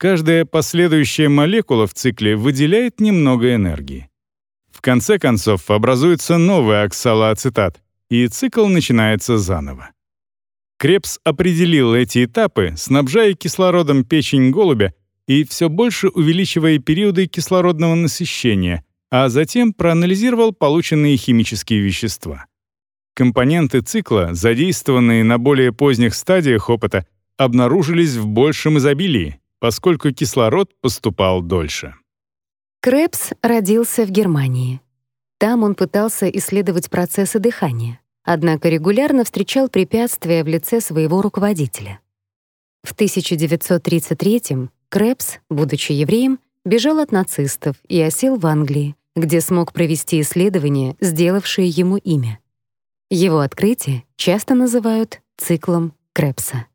Каждая последующая молекула в цикле выделяет немного энергии. В конце концов образуется новый оксалоацетат, и цикл начинается заново. Крепс определил эти этапы, снабжая кислородом печень голубя и все больше увеличивая периоды кислородного насыщения, а затем проанализировал полученные химические вещества. Компоненты цикла, задействованные на более поздних стадиях опыта, обнаружились в большем изобилии, поскольку кислород поступал дольше. Крепс родился в Германии. Там он пытался исследовать процессы дыхания, однако регулярно встречал препятствия в лице своего руководителя. В 1933-м Крепс, будучи евреем, бежал от нацистов и осел в Англии, где смог провести исследования, сделавшие ему имя. Его открытие часто называют циклом Крепса.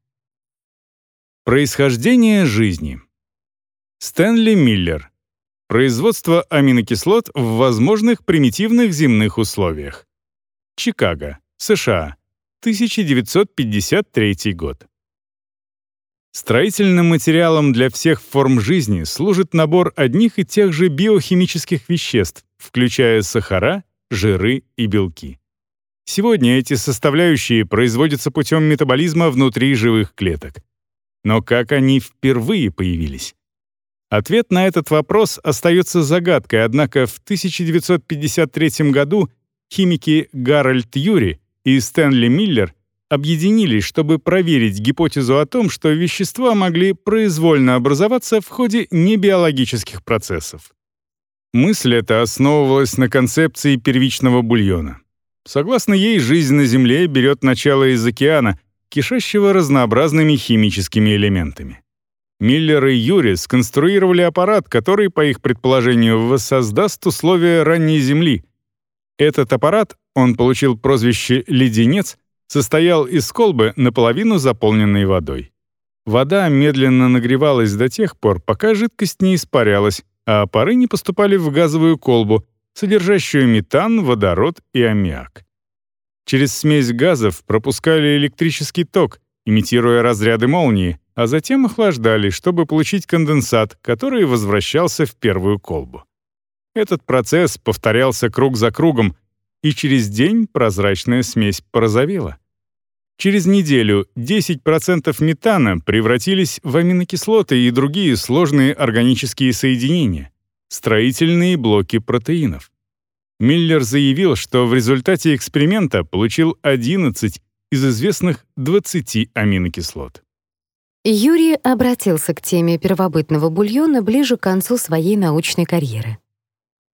Происхождение жизни. Стэнли Миллер — Производство аминокислот в возможных примитивных земных условиях. Чикаго, США, 1953 год. Строительным материалом для всех форм жизни служит набор одних и тех же биохимических веществ, включая сахара, жиры и белки. Сегодня эти составляющие производятся путем метаболизма внутри живых клеток. Но как они впервые появились? Ответ на этот вопрос остается загадкой, однако в 1953 году химики Гарольд Юри и Стэнли Миллер объединились, чтобы проверить гипотезу о том, что вещества могли произвольно образоваться в ходе небиологических процессов. Мысль эта основывалась на концепции первичного бульона. Согласно ей, жизнь на Земле берет начало из океана, кишащего разнообразными химическими элементами. Миллер и Юри сконструировали аппарат, который, по их предположению, воссоздаст условия ранней Земли. Этот аппарат, он получил прозвище «леденец», состоял из колбы, наполовину заполненной водой. Вода медленно нагревалась до тех пор, пока жидкость не испарялась, а пары не поступали в газовую колбу, содержащую метан, водород и аммиак. Через смесь газов пропускали электрический ток, имитируя разряды молнии, а затем охлаждали, чтобы получить конденсат, который возвращался в первую колбу. Этот процесс повторялся круг за кругом, и через день прозрачная смесь порозовела. Через неделю 10% метана превратились в аминокислоты и другие сложные органические соединения, строительные блоки протеинов. Миллер заявил, что в результате эксперимента получил 11 из известных 20 аминокислот. Юрий обратился к теме первобытного бульона ближе к концу своей научной карьеры.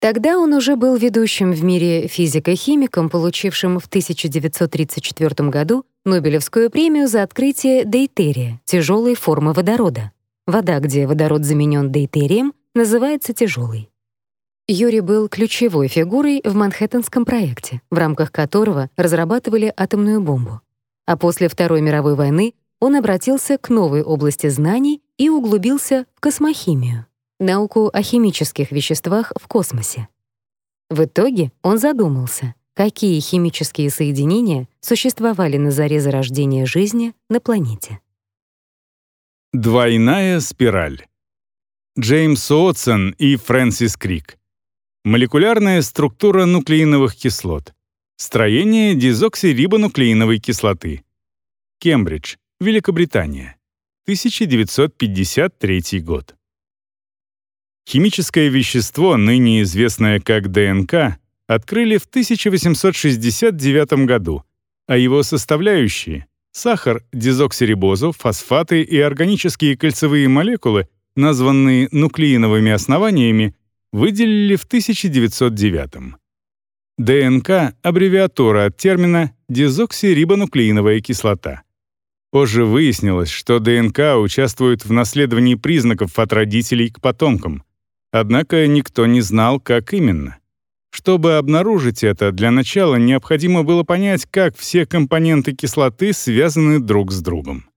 Тогда он уже был ведущим в мире физико-химиком, получившим в 1934 году Нобелевскую премию за открытие дейтерия, тяжелой формы водорода. Вода, где водород заменен дейтерием, называется тяжелой. Юрий был ключевой фигурой в Манхэттенском проекте, в рамках которого разрабатывали атомную бомбу. А после Второй мировой войны он обратился к новой области знаний и углубился в космохимию, науку о химических веществах в космосе. В итоге он задумался, какие химические соединения существовали на заре зарождения жизни на планете. Двойная спираль. Джеймс Уотсон и Фрэнсис Крик. Молекулярная структура нуклеиновых кислот. Строение дезоксирибонуклеиновой кислоты. Кембридж, Великобритания. 1953 год. Химическое вещество, ныне известное как ДНК, открыли в 1869 году, а его составляющие — сахар, дезоксирибозу, фосфаты и органические кольцевые молекулы, названные нуклеиновыми основаниями, выделили в 1909 ДНК — аббревиатура от термина дезоксирибонуклеиновая кислота. Позже выяснилось, что ДНК участвует в наследовании признаков от родителей к потомкам. Однако никто не знал, как именно. Чтобы обнаружить это, для начала необходимо было понять, как все компоненты кислоты связаны друг с другом.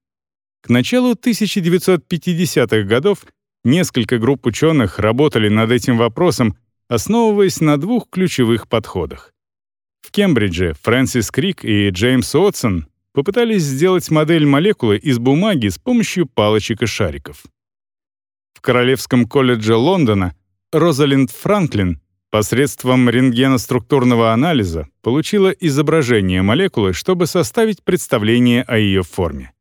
К началу 1950-х годов несколько групп ученых работали над этим вопросом, основываясь на двух ключевых подходах. В Кембридже Фрэнсис Крик и Джеймс Уотсон попытались сделать модель молекулы из бумаги с помощью палочек и шариков. В Королевском колледже Лондона Розалинд Франклин посредством рентгеноструктурного анализа получила изображение молекулы, чтобы составить представление о ее форме.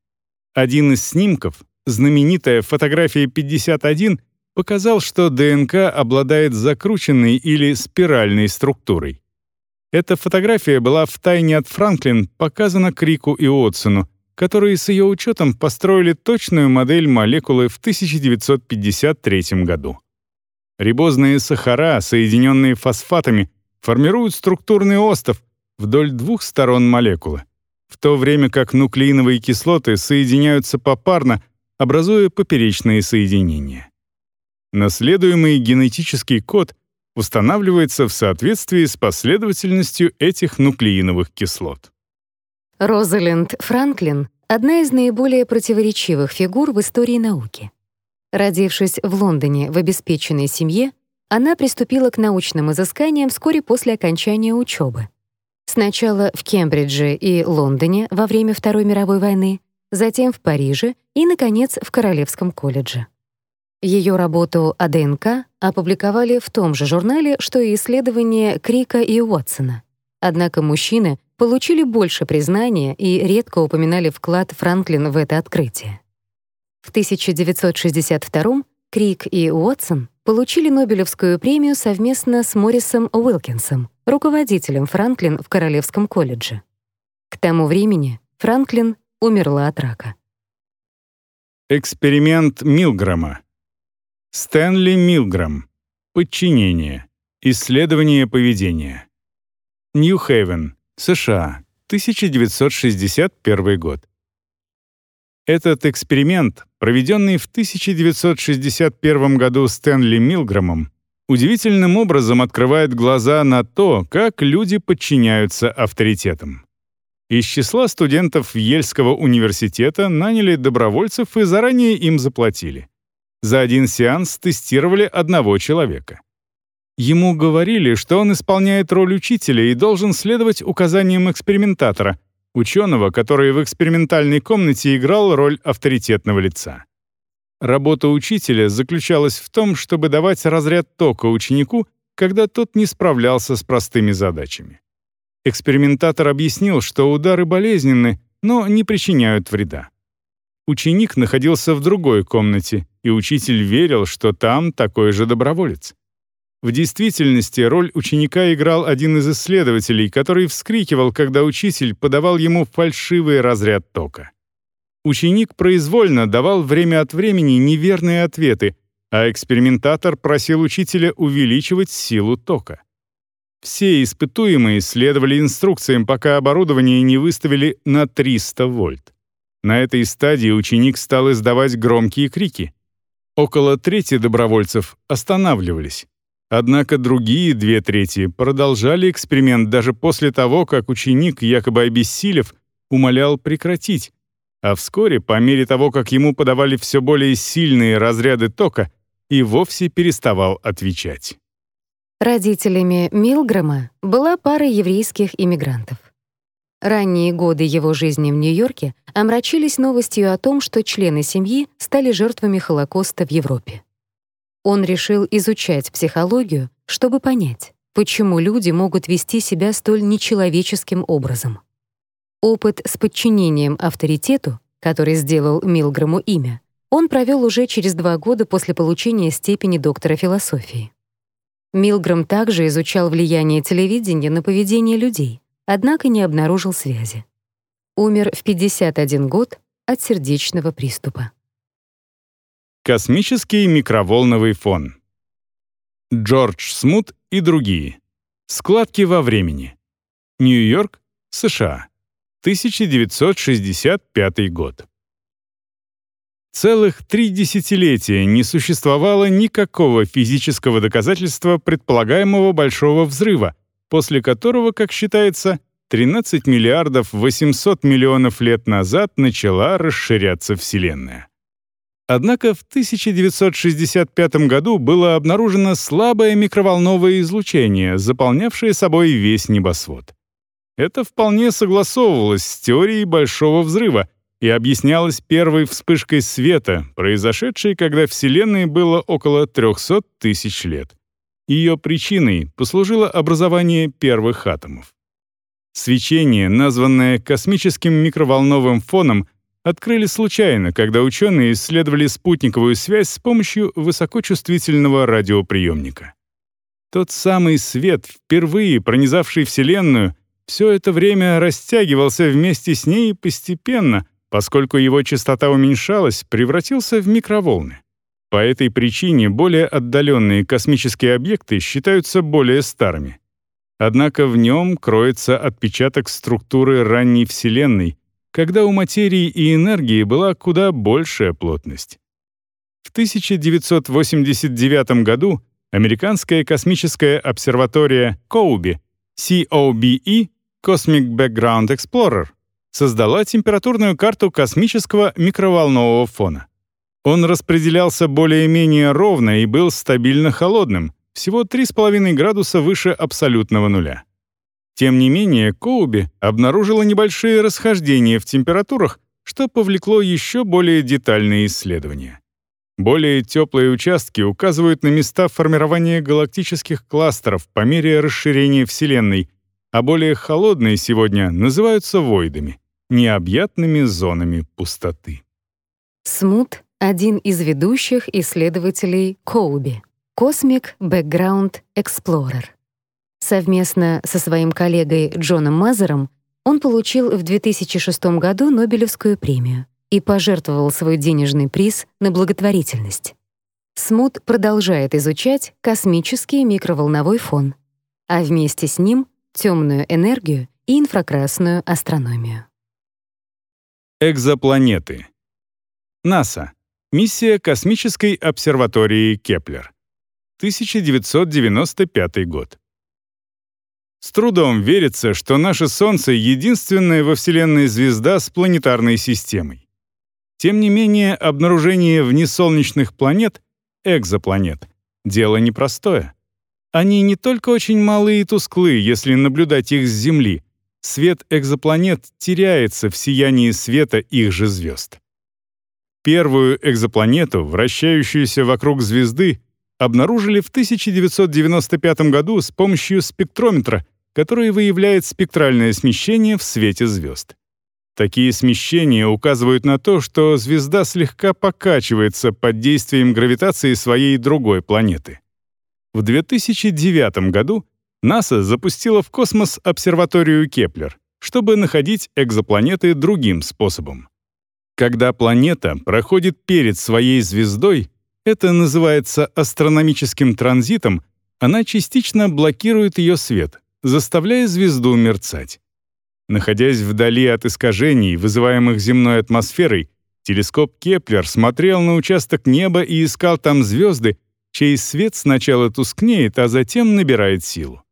Один из снимков, знаменитая фотография 51, показал, что ДНК обладает закрученной или спиральной структурой. Эта фотография была втайне от Франклин показана Крику и Уотсону, которые с ее учетом построили точную модель молекулы в 1953 году. Рибозные сахара, соединенные фосфатами, формируют структурный остов вдоль двух сторон молекулы, в то время как нуклеиновые кислоты соединяются попарно, образуя поперечные соединения. Наследуемый генетический код устанавливается в соответствии с последовательностью этих нуклеиновых кислот. Розалинд Франклин — одна из наиболее противоречивых фигур в истории науки. Родившись в Лондоне в обеспеченной семье, она приступила к научным изысканиям вскоре после окончания учебы. Сначала в Кембридже и Лондоне во время Второй мировой войны, затем в Париже и, наконец, в Королевском колледже. Ее работу о ДНК опубликовали в том же журнале, что и исследования Крика и Уотсона. Однако мужчины получили больше признания и редко упоминали вклад Франклин в это открытие. В 1962 Крик и Уотсон получили Нобелевскую премию совместно с Моррисом Уилкинсом, руководителем Франклин в Королевском колледже. К тому времени Франклин умерла от рака. Эксперимент Милграма. Стэнли Милграм. Подчинение. Исследование поведения. Нью-Хейвен, США, 1961 год. Этот эксперимент, проведенный в 1961 году Стэнли Милграмом, удивительным образом открывает глаза на то, как люди подчиняются авторитетам. Из числа студентов Ельского университета наняли добровольцев и заранее им заплатили. За один сеанс тестировали одного человека. Ему говорили, что он исполняет роль учителя и должен следовать указаниям экспериментатора, ученого, который в экспериментальной комнате играл роль авторитетного лица. Работа учителя заключалась в том, чтобы давать разряд тока ученику, когда тот не справлялся с простыми задачами. Экспериментатор объяснил, что удары болезненны, но не причиняют вреда. Ученик находился в другой комнате, и учитель верил, что там такой же доброволец. В действительности роль ученика играл один из исследователей, который вскрикивал, когда учитель подавал ему фальшивый разряд тока. Ученик произвольно давал время от времени неверные ответы, а экспериментатор просил учителя увеличивать силу тока. Все испытуемые следовали инструкциям, пока оборудование не выставили на 300 вольт. На этой стадии ученик стал издавать громкие крики. Около трети добровольцев останавливались. Однако другие две трети продолжали эксперимент даже после того, как ученик, якобы обессилев, умолял прекратить, а вскоре, по мере того, как ему подавали все более сильные разряды тока, и вовсе переставал отвечать. Родителями Милгрэма была пара еврейских иммигрантов. Ранние годы его жизни в Нью-Йорке омрачились новостью о том, что члены семьи стали жертвами Холокоста в Европе. Он решил изучать психологию, чтобы понять, почему люди могут вести себя столь нечеловеческим образом. Опыт с подчинением авторитету, который сделал Милграму имя, он провел уже через два года после получения степени доктора философии. Милграм также изучал влияние телевидения на поведение людей, однако не обнаружил связи. Умер в 51 год от сердечного приступа. Космический микроволновый фон. Джордж Смут и другие. Складки во времени. Нью-Йорк, США. 1965 год. Целых три десятилетия не существовало никакого физического доказательства предполагаемого большого взрыва, после которого, как считается, 13 миллиардов 800 миллионов лет назад начала расширяться Вселенная. Однако в 1965 году было обнаружено слабое микроволновое излучение, заполнявшее собой весь небосвод. Это вполне согласовывалось с теорией Большого взрыва, и объяснялось первой вспышкой света, произошедшей, когда Вселенной было около 300 тысяч лет. Ее причиной послужило образование первых атомов. Свечение, названное космическим микроволновым фоном, открыли случайно, когда ученые исследовали спутниковую связь с помощью высокочувствительного радиоприемника. Тот самый свет, впервые пронизавший Вселенную, все это время растягивался вместе с ней постепенно, поскольку его частота уменьшалась, превратился в микроволны. По этой причине более отдаленные космические объекты считаются более старыми. Однако в нем кроется отпечаток структуры ранней Вселенной, когда у материи и энергии была куда большая плотность. В 1989 году американская космическая обсерватория COBE, COBE, Cosmic Background Explorer, создала температурную карту космического микроволнового фона. Он распределялся более-менее ровно и был стабильно холодным, всего 3,5 градуса выше абсолютного нуля. Тем не менее, Коуби обнаружила небольшие расхождения в температурах, что повлекло еще более детальные исследования. Более теплые участки указывают на места формирования галактических кластеров по мере расширения Вселенной, а более холодные сегодня называются войдами необъятными зонами пустоты. Смут — один из ведущих исследователей Коуби, Cosmic Background Explorer. Совместно со своим коллегой Джоном Мазером он получил в 2006 году Нобелевскую премию и пожертвовал свой денежный приз на благотворительность. Смут продолжает изучать космический микроволновой фон, а вместе с ним — темную энергию и инфракрасную астрономию. Экзопланеты. НАСА. Миссия космической обсерватории Кеплер. 1995 год. С трудом верится, что наше Солнце — единственная во Вселенной звезда с планетарной системой. Тем не менее, обнаружение внесолнечных планет, экзопланет, дело непростое. Они не только очень малые и тусклые, если наблюдать их с Земли, свет экзопланет теряется в сиянии света их же звезд. Первую экзопланету, вращающуюся вокруг звезды, обнаружили в 1995 году с помощью спектрометра, который выявляет спектральное смещение в свете звезд. Такие смещения указывают на то, что звезда слегка покачивается под действием гравитации своей другой планеты. В 2009 году НАСА запустила в космос обсерваторию Кеплер, чтобы находить экзопланеты другим способом. Когда планета проходит перед своей звездой, это называется астрономическим транзитом, она частично блокирует ее свет, заставляя звезду мерцать. Находясь вдали от искажений, вызываемых земной атмосферой, телескоп Кеплер смотрел на участок неба и искал там звезды, чей свет сначала тускнеет, а затем набирает силу.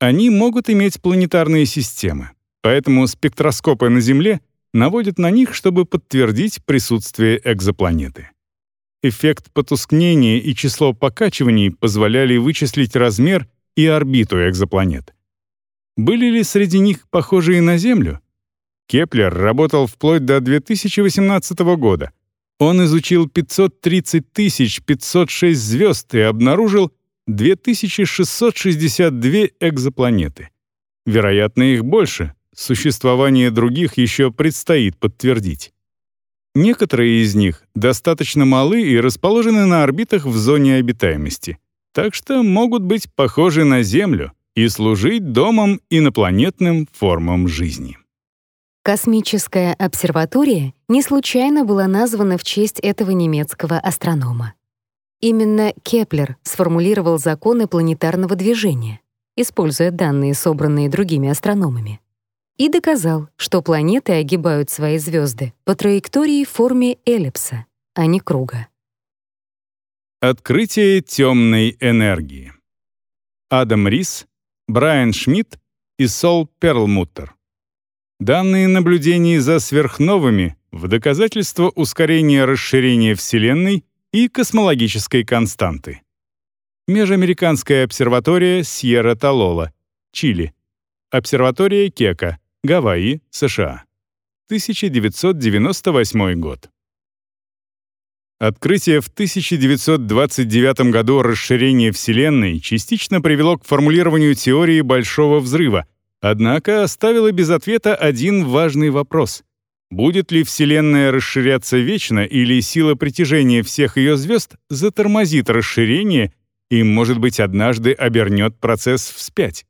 Они могут иметь планетарные системы, поэтому спектроскопы на Земле наводят на них, чтобы подтвердить присутствие экзопланеты. Эффект потускнения и число покачиваний позволяли вычислить размер и орбиту экзопланет. Были ли среди них похожие на Землю? Кеплер работал вплоть до 2018 года. Он изучил 530 506 звезд и обнаружил 2662 экзопланеты. Вероятно, их больше. Существование других еще предстоит подтвердить. Некоторые из них достаточно малы и расположены на орбитах в зоне обитаемости, так что могут быть похожи на Землю и служить домом инопланетным формам жизни. Космическая обсерватория не случайно была названа в честь этого немецкого астронома. Именно Кеплер сформулировал законы планетарного движения, используя данные, собранные другими астрономами, и доказал, что планеты огибают свои звезды по траектории в форме эллипса, а не круга. Открытие темной энергии. Адам Рис, Брайан Шмидт и Сол Перлмуттер. Данные наблюдений за сверхновыми в доказательство ускорения расширения Вселенной и космологической константы. Межамериканская обсерватория Сьерра-Талола, Чили. Обсерватория Кека, Гавайи, США. 1998 год. Открытие в 1929 году расширения Вселенной частично привело к формулированию теории Большого взрыва, однако оставило без ответа один важный вопрос. Будет ли Вселенная расширяться вечно или сила притяжения всех ее звезд затормозит расширение и, может быть, однажды обернет процесс вспять?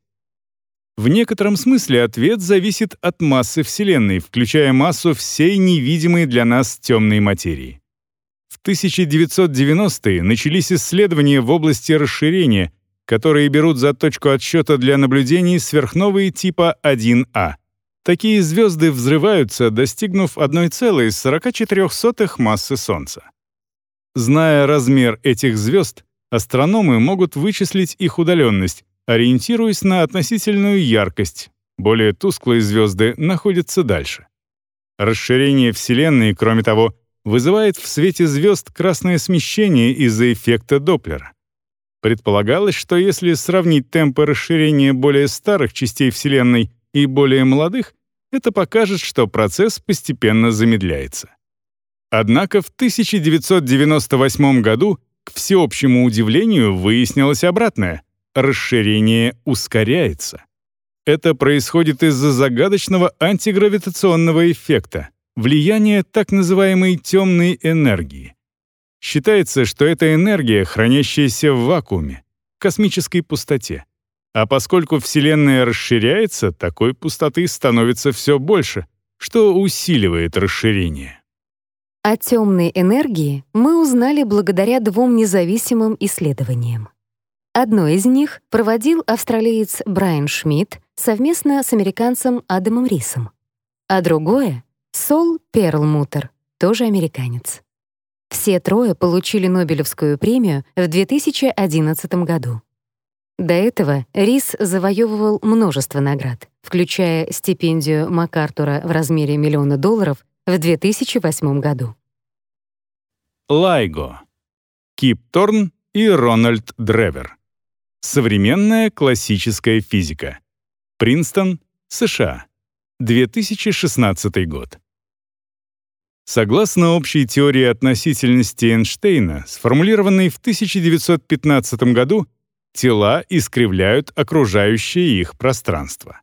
В некотором смысле ответ зависит от массы Вселенной, включая массу всей невидимой для нас темной материи. В 1990-е начались исследования в области расширения, которые берут за точку отсчета для наблюдений сверхновые типа 1А — Такие звезды взрываются, достигнув 1,44 массы Солнца. Зная размер этих звезд, астрономы могут вычислить их удаленность, ориентируясь на относительную яркость. Более тусклые звезды находятся дальше. Расширение Вселенной, кроме того, вызывает в свете звезд красное смещение из-за эффекта Доплера. Предполагалось, что если сравнить темпы расширения более старых частей Вселенной и более молодых, это покажет, что процесс постепенно замедляется. Однако в 1998 году, к всеобщему удивлению, выяснилось обратное — расширение ускоряется. Это происходит из-за загадочного антигравитационного эффекта, влияния так называемой темной энергии. Считается, что это энергия, хранящаяся в вакууме, космической пустоте. А поскольку Вселенная расширяется, такой пустоты становится все больше, что усиливает расширение. О темной энергии мы узнали благодаря двум независимым исследованиям. Одно из них проводил австралиец Брайан Шмидт совместно с американцем Адамом Рисом, а другое — Сол Перлмутер, тоже американец. Все трое получили Нобелевскую премию в 2011 году. До этого Рис завоевывал множество наград, включая стипендию МакАртура в размере миллиона долларов в 2008 году. Лайго. Кип Торн и Рональд Древер. Современная классическая физика. Принстон, США. 2016 год. Согласно общей теории относительности Эйнштейна, сформулированной в 1915 году, тела искривляют окружающее их пространство.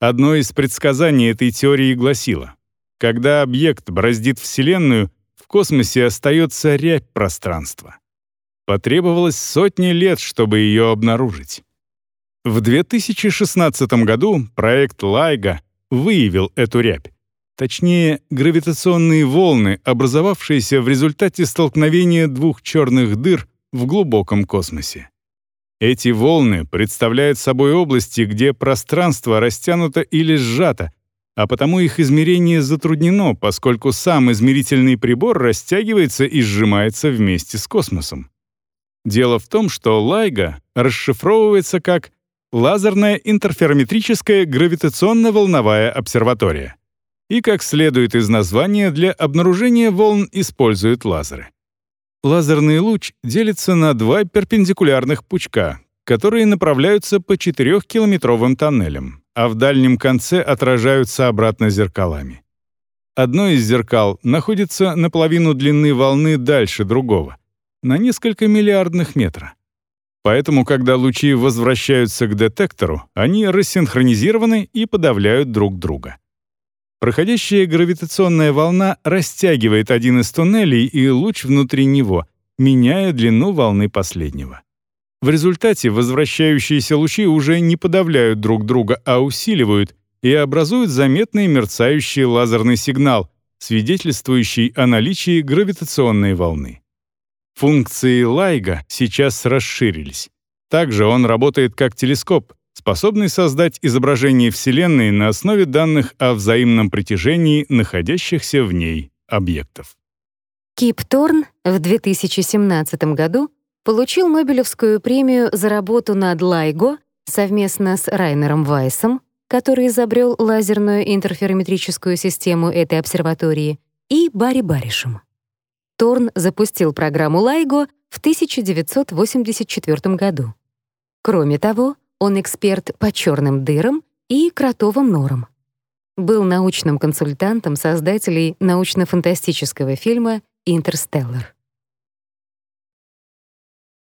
Одно из предсказаний этой теории гласило, когда объект бороздит Вселенную, в космосе остается рябь пространства. Потребовалось сотни лет, чтобы ее обнаружить. В 2016 году проект LIGO выявил эту рябь, точнее, гравитационные волны, образовавшиеся в результате столкновения двух черных дыр в глубоком космосе. Эти волны представляют собой области, где пространство растянуто или сжато, а потому их измерение затруднено, поскольку сам измерительный прибор растягивается и сжимается вместе с космосом. Дело в том, что LIGO расшифровывается как лазерная интерферометрическая гравитационно-волновая обсерватория. И, как следует из названия, для обнаружения волн используют лазеры лазерный луч делится на два перпендикулярных пучка, которые направляются по 4-километровым тоннелям, а в дальнем конце отражаются обратно зеркалами. Одно из зеркал находится на половину длины волны дальше другого, на несколько миллиардных метра. Поэтому, когда лучи возвращаются к детектору, они рассинхронизированы и подавляют друг друга. Проходящая гравитационная волна растягивает один из туннелей и луч внутри него, меняя длину волны последнего. В результате возвращающиеся лучи уже не подавляют друг друга, а усиливают и образуют заметный мерцающий лазерный сигнал, свидетельствующий о наличии гравитационной волны. Функции Лайга сейчас расширились. Также он работает как телескоп, способный создать изображение Вселенной на основе данных о взаимном притяжении находящихся в ней объектов. Кип Торн в 2017 году получил Нобелевскую премию за работу над LIGO совместно с Райнером Вайсом, который изобрел лазерную интерферометрическую систему этой обсерватории, и Барри Баришем. Торн запустил программу LIGO в 1984 году. Кроме того, он эксперт по черным дырам и кротовым норам. Был научным консультантом создателей научно-фантастического фильма «Интерстеллар».